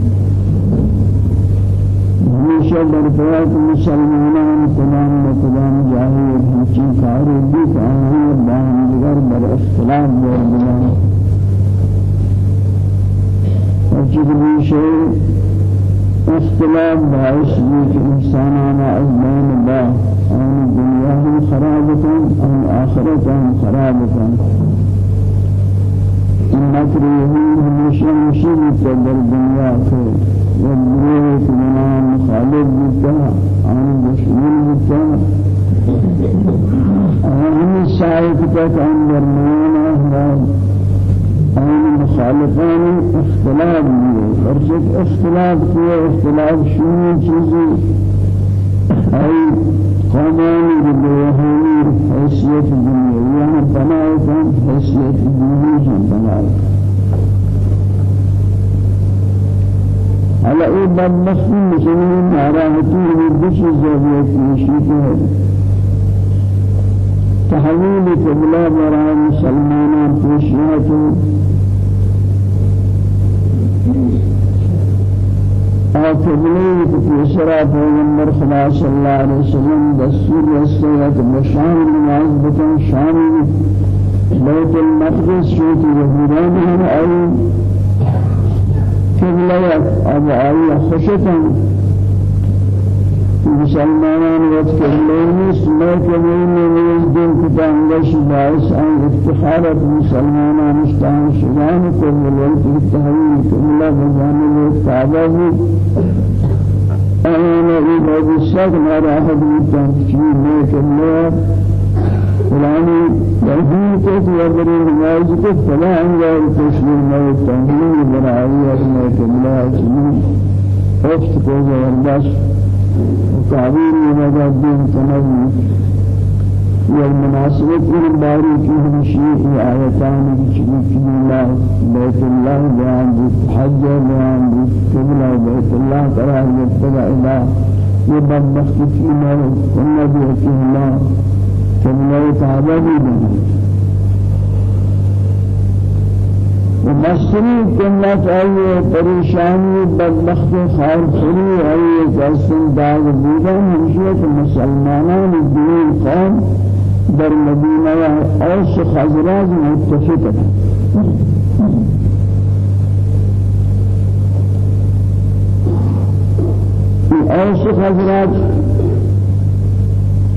ہمیشہ برپیات مسلمانان تمام مقدام جاہی ہمچی کاری بھی کہانی باہم دیگر بر اختلاف بور بنا اور چکلی شئی اختلاف باعث بھی کہ انسانانا از بین با ان دنیا ہم خرابتاً ان آخرتاً خرابتاً ان مکریہین ہمیشہ مصیبت در دنیا کے والبروح من مخالف بتا عن دشمن بتا عن السائق تك عن درمانا عن مخالفان اختلاف دیئے فرشت اختلاف کیا اختلاف شنی چیزی. ای قومانی بروحانی حیثیت دنیاوی بنائے کن حیثیت بنائے على اي بدبختی مسلمین ناراحتی و بچ زویت مشیت تحویل قبلہ برای مسلمانان پیشیات آقبلی پیشرا پیغمبر خدا صلی اللہ علیہ وسلم دستور رسیت بشان نماز بکن شان بیت المقدس شوتی یهودان هم قبلة أبو علي خشتا مسلمانان قبلة ما كمين من دين كتانگش باعث أن افتخارت مسلمانان مستان شجان قبل وقت التحويل قبلة بجانب الكعبة أنا إذا بسك ما راح بيتان ما كمل فلانی تنظیم کو یا بری نماز کو فلا انگار تشمیر میں تنظیم بنائی اپنے قبلہ تعبیر مدد دین تنظیم والمناسبة الباري فيه شيء آيتان بشريك الله. بيت الله بيان حج بيان قبلة بيت الله قرار يتبع الله يبدخ فيما كنا بيت الله. قبلة كعبة بيدنا ومسری کنت آئیے پریشانی بدبخت خار خری آئیے جسن داغ بودن ہمشیہ کہ مسلمانان دین قوم در مدینہ اوس خزراج متفق اوس حضرات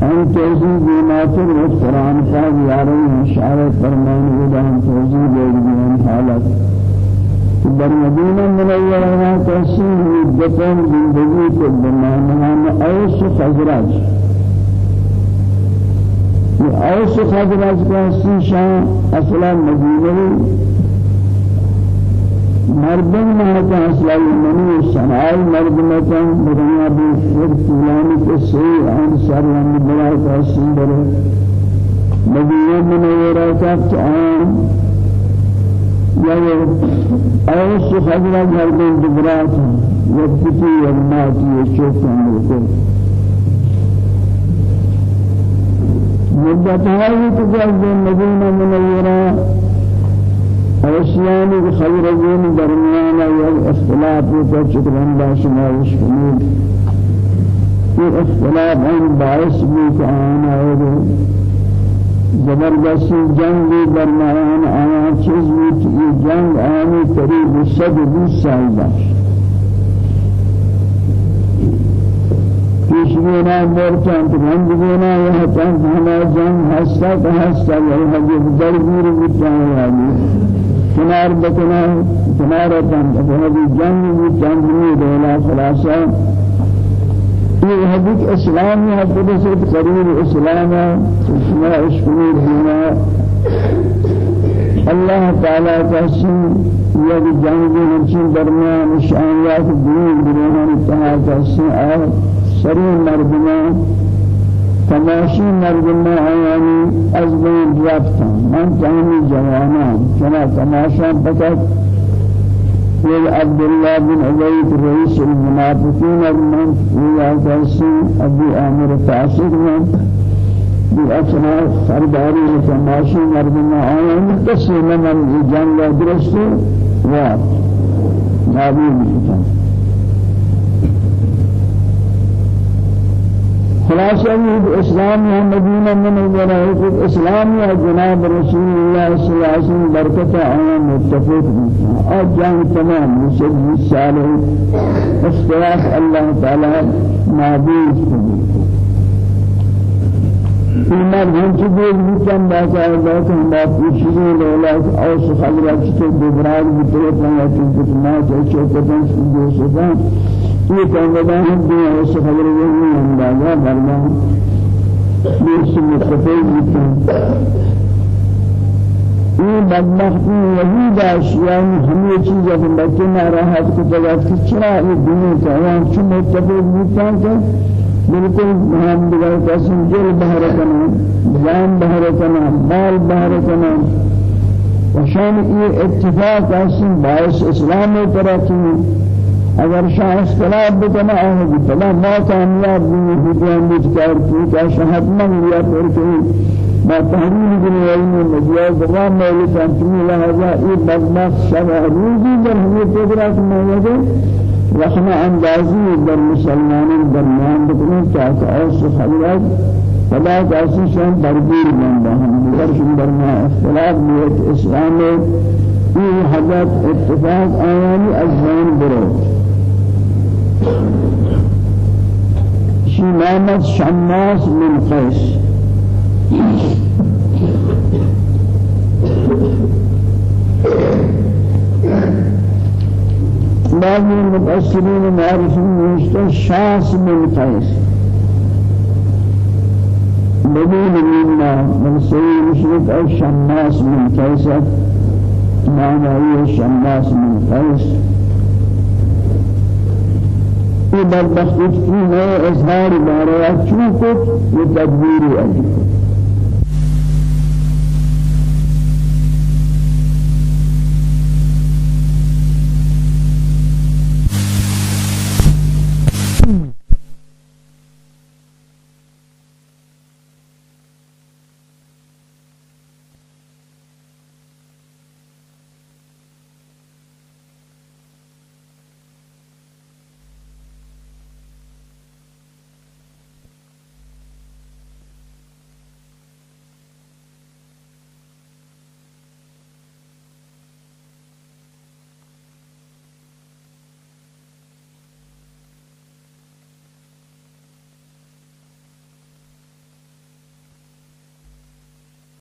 ان توزیع ناصر و قرآن پاک یاری اشارہ فرمان ہوگا ہم توزیع گئے حالت۔ در مدینہ منورہ تحسین مدتوں زندگی کے بنامان اوس خزرج اوس خزرج کا أصلا مدینہ مردم ما اصلاً منی سنای مردم کن بدنیا بی خود فلانی کے سی آن سر لند بلا کا سندر مدینہ منورہ کا آن یا اوس خضرا مردم دبرات یبتی ورماتی چوکن کو مدت ہے کہ جب اوشیانی خیر زین درمیان یا اختلاف کو چکران با شمارش کنید یہ اختلاف ان باعث بھی کہ آنا ہے زبردستی جنگ درمیان آیا چیز بھی یہ جنگ آنی قریب صد بیس سال باش. پیشگینا مورچان تو رنجگینا یہ چند ہمیں جنگ ہستا ہستا یہ حجب درگیر بچانے والی کنار بکنار کنار تن هذه جنگ بھی جنگ میں دولا خلاصہ. یہ حدیث اسلام ہے حدیث قریب اسلام ہے اسماء اشکری دینا اللہ تعالی کا سن یہ جنگ نشین درمیان شانیات دین درمیان اتحاد کا سن اور مردمان تماشی مردم آیانی از بین رفتن من تهمی جوانان. چنا تماشا فقط قول عبد الله بن عبيد رئيس المنافقين من ويا جالسين أبي عامر فاسق من. بأثناء سرداري تماشي مردم آيان تسلم من جنگ درست و نابي مشتن یہ اسلام ہے مدینہ منورہ ہے اسلام ہے جناب رسول اللہ صلی اللہ علیہ وسلم برکت آیا متفق بھی اور جان تمام مسجد سال اختلاف اللہ تعالی معبود ایمان ہم سے بھی بچن باقا ہے کہ ہم بات پوچھیں لولا اور خبرات کے دبران بھی تو پہنچا کہ کچھ نہ چوکتن جو سبحان یہ کہنے ہیں دنیا اس خبر نہیں اندازہ بلنا بیس متفق ہوتا یہ بدبختی وحید اشیاء ہمیں چیزیں کہ بچے ناراحت کو جگہ کہ چرا یہ دنیا کا عوام چون متفق ہوتا کہ بالکل ہم دیگر قسم جل بہر کنا جان بہر کنا مال بہر کنا وشان یہ اتفاق اسم باعث اسلام ترقی اگر شاہ اختلاف بکنا آہد فلا ما کامیاب بھی حکم بچکار کی کا شہد من لیا پر کہ ما تحریل بن علم مجیا زبان مولی سانتمی لہذا ای بدبخت شب روزی در ہمیں تدرک موجود رحمہ اندازی در مسلمانوں درمیان بکنے چاہتا اوس خلوت فلا کاسی شان درگیر بندہ ہم۔ دیگر شن درمیان اختلاف بیت اسلام ای حضرت اتفاق آیانی از بین برو۔ شي محمد شماس من قيس بعض المتأثرين معرفين يشتى شاس من قيس بدون منا من سيد مشرك أو شماس من قيس معنى هو شماس من قيس یہ بدبختی کی ہے اظہار بارے چون کو یہ تدبیر علی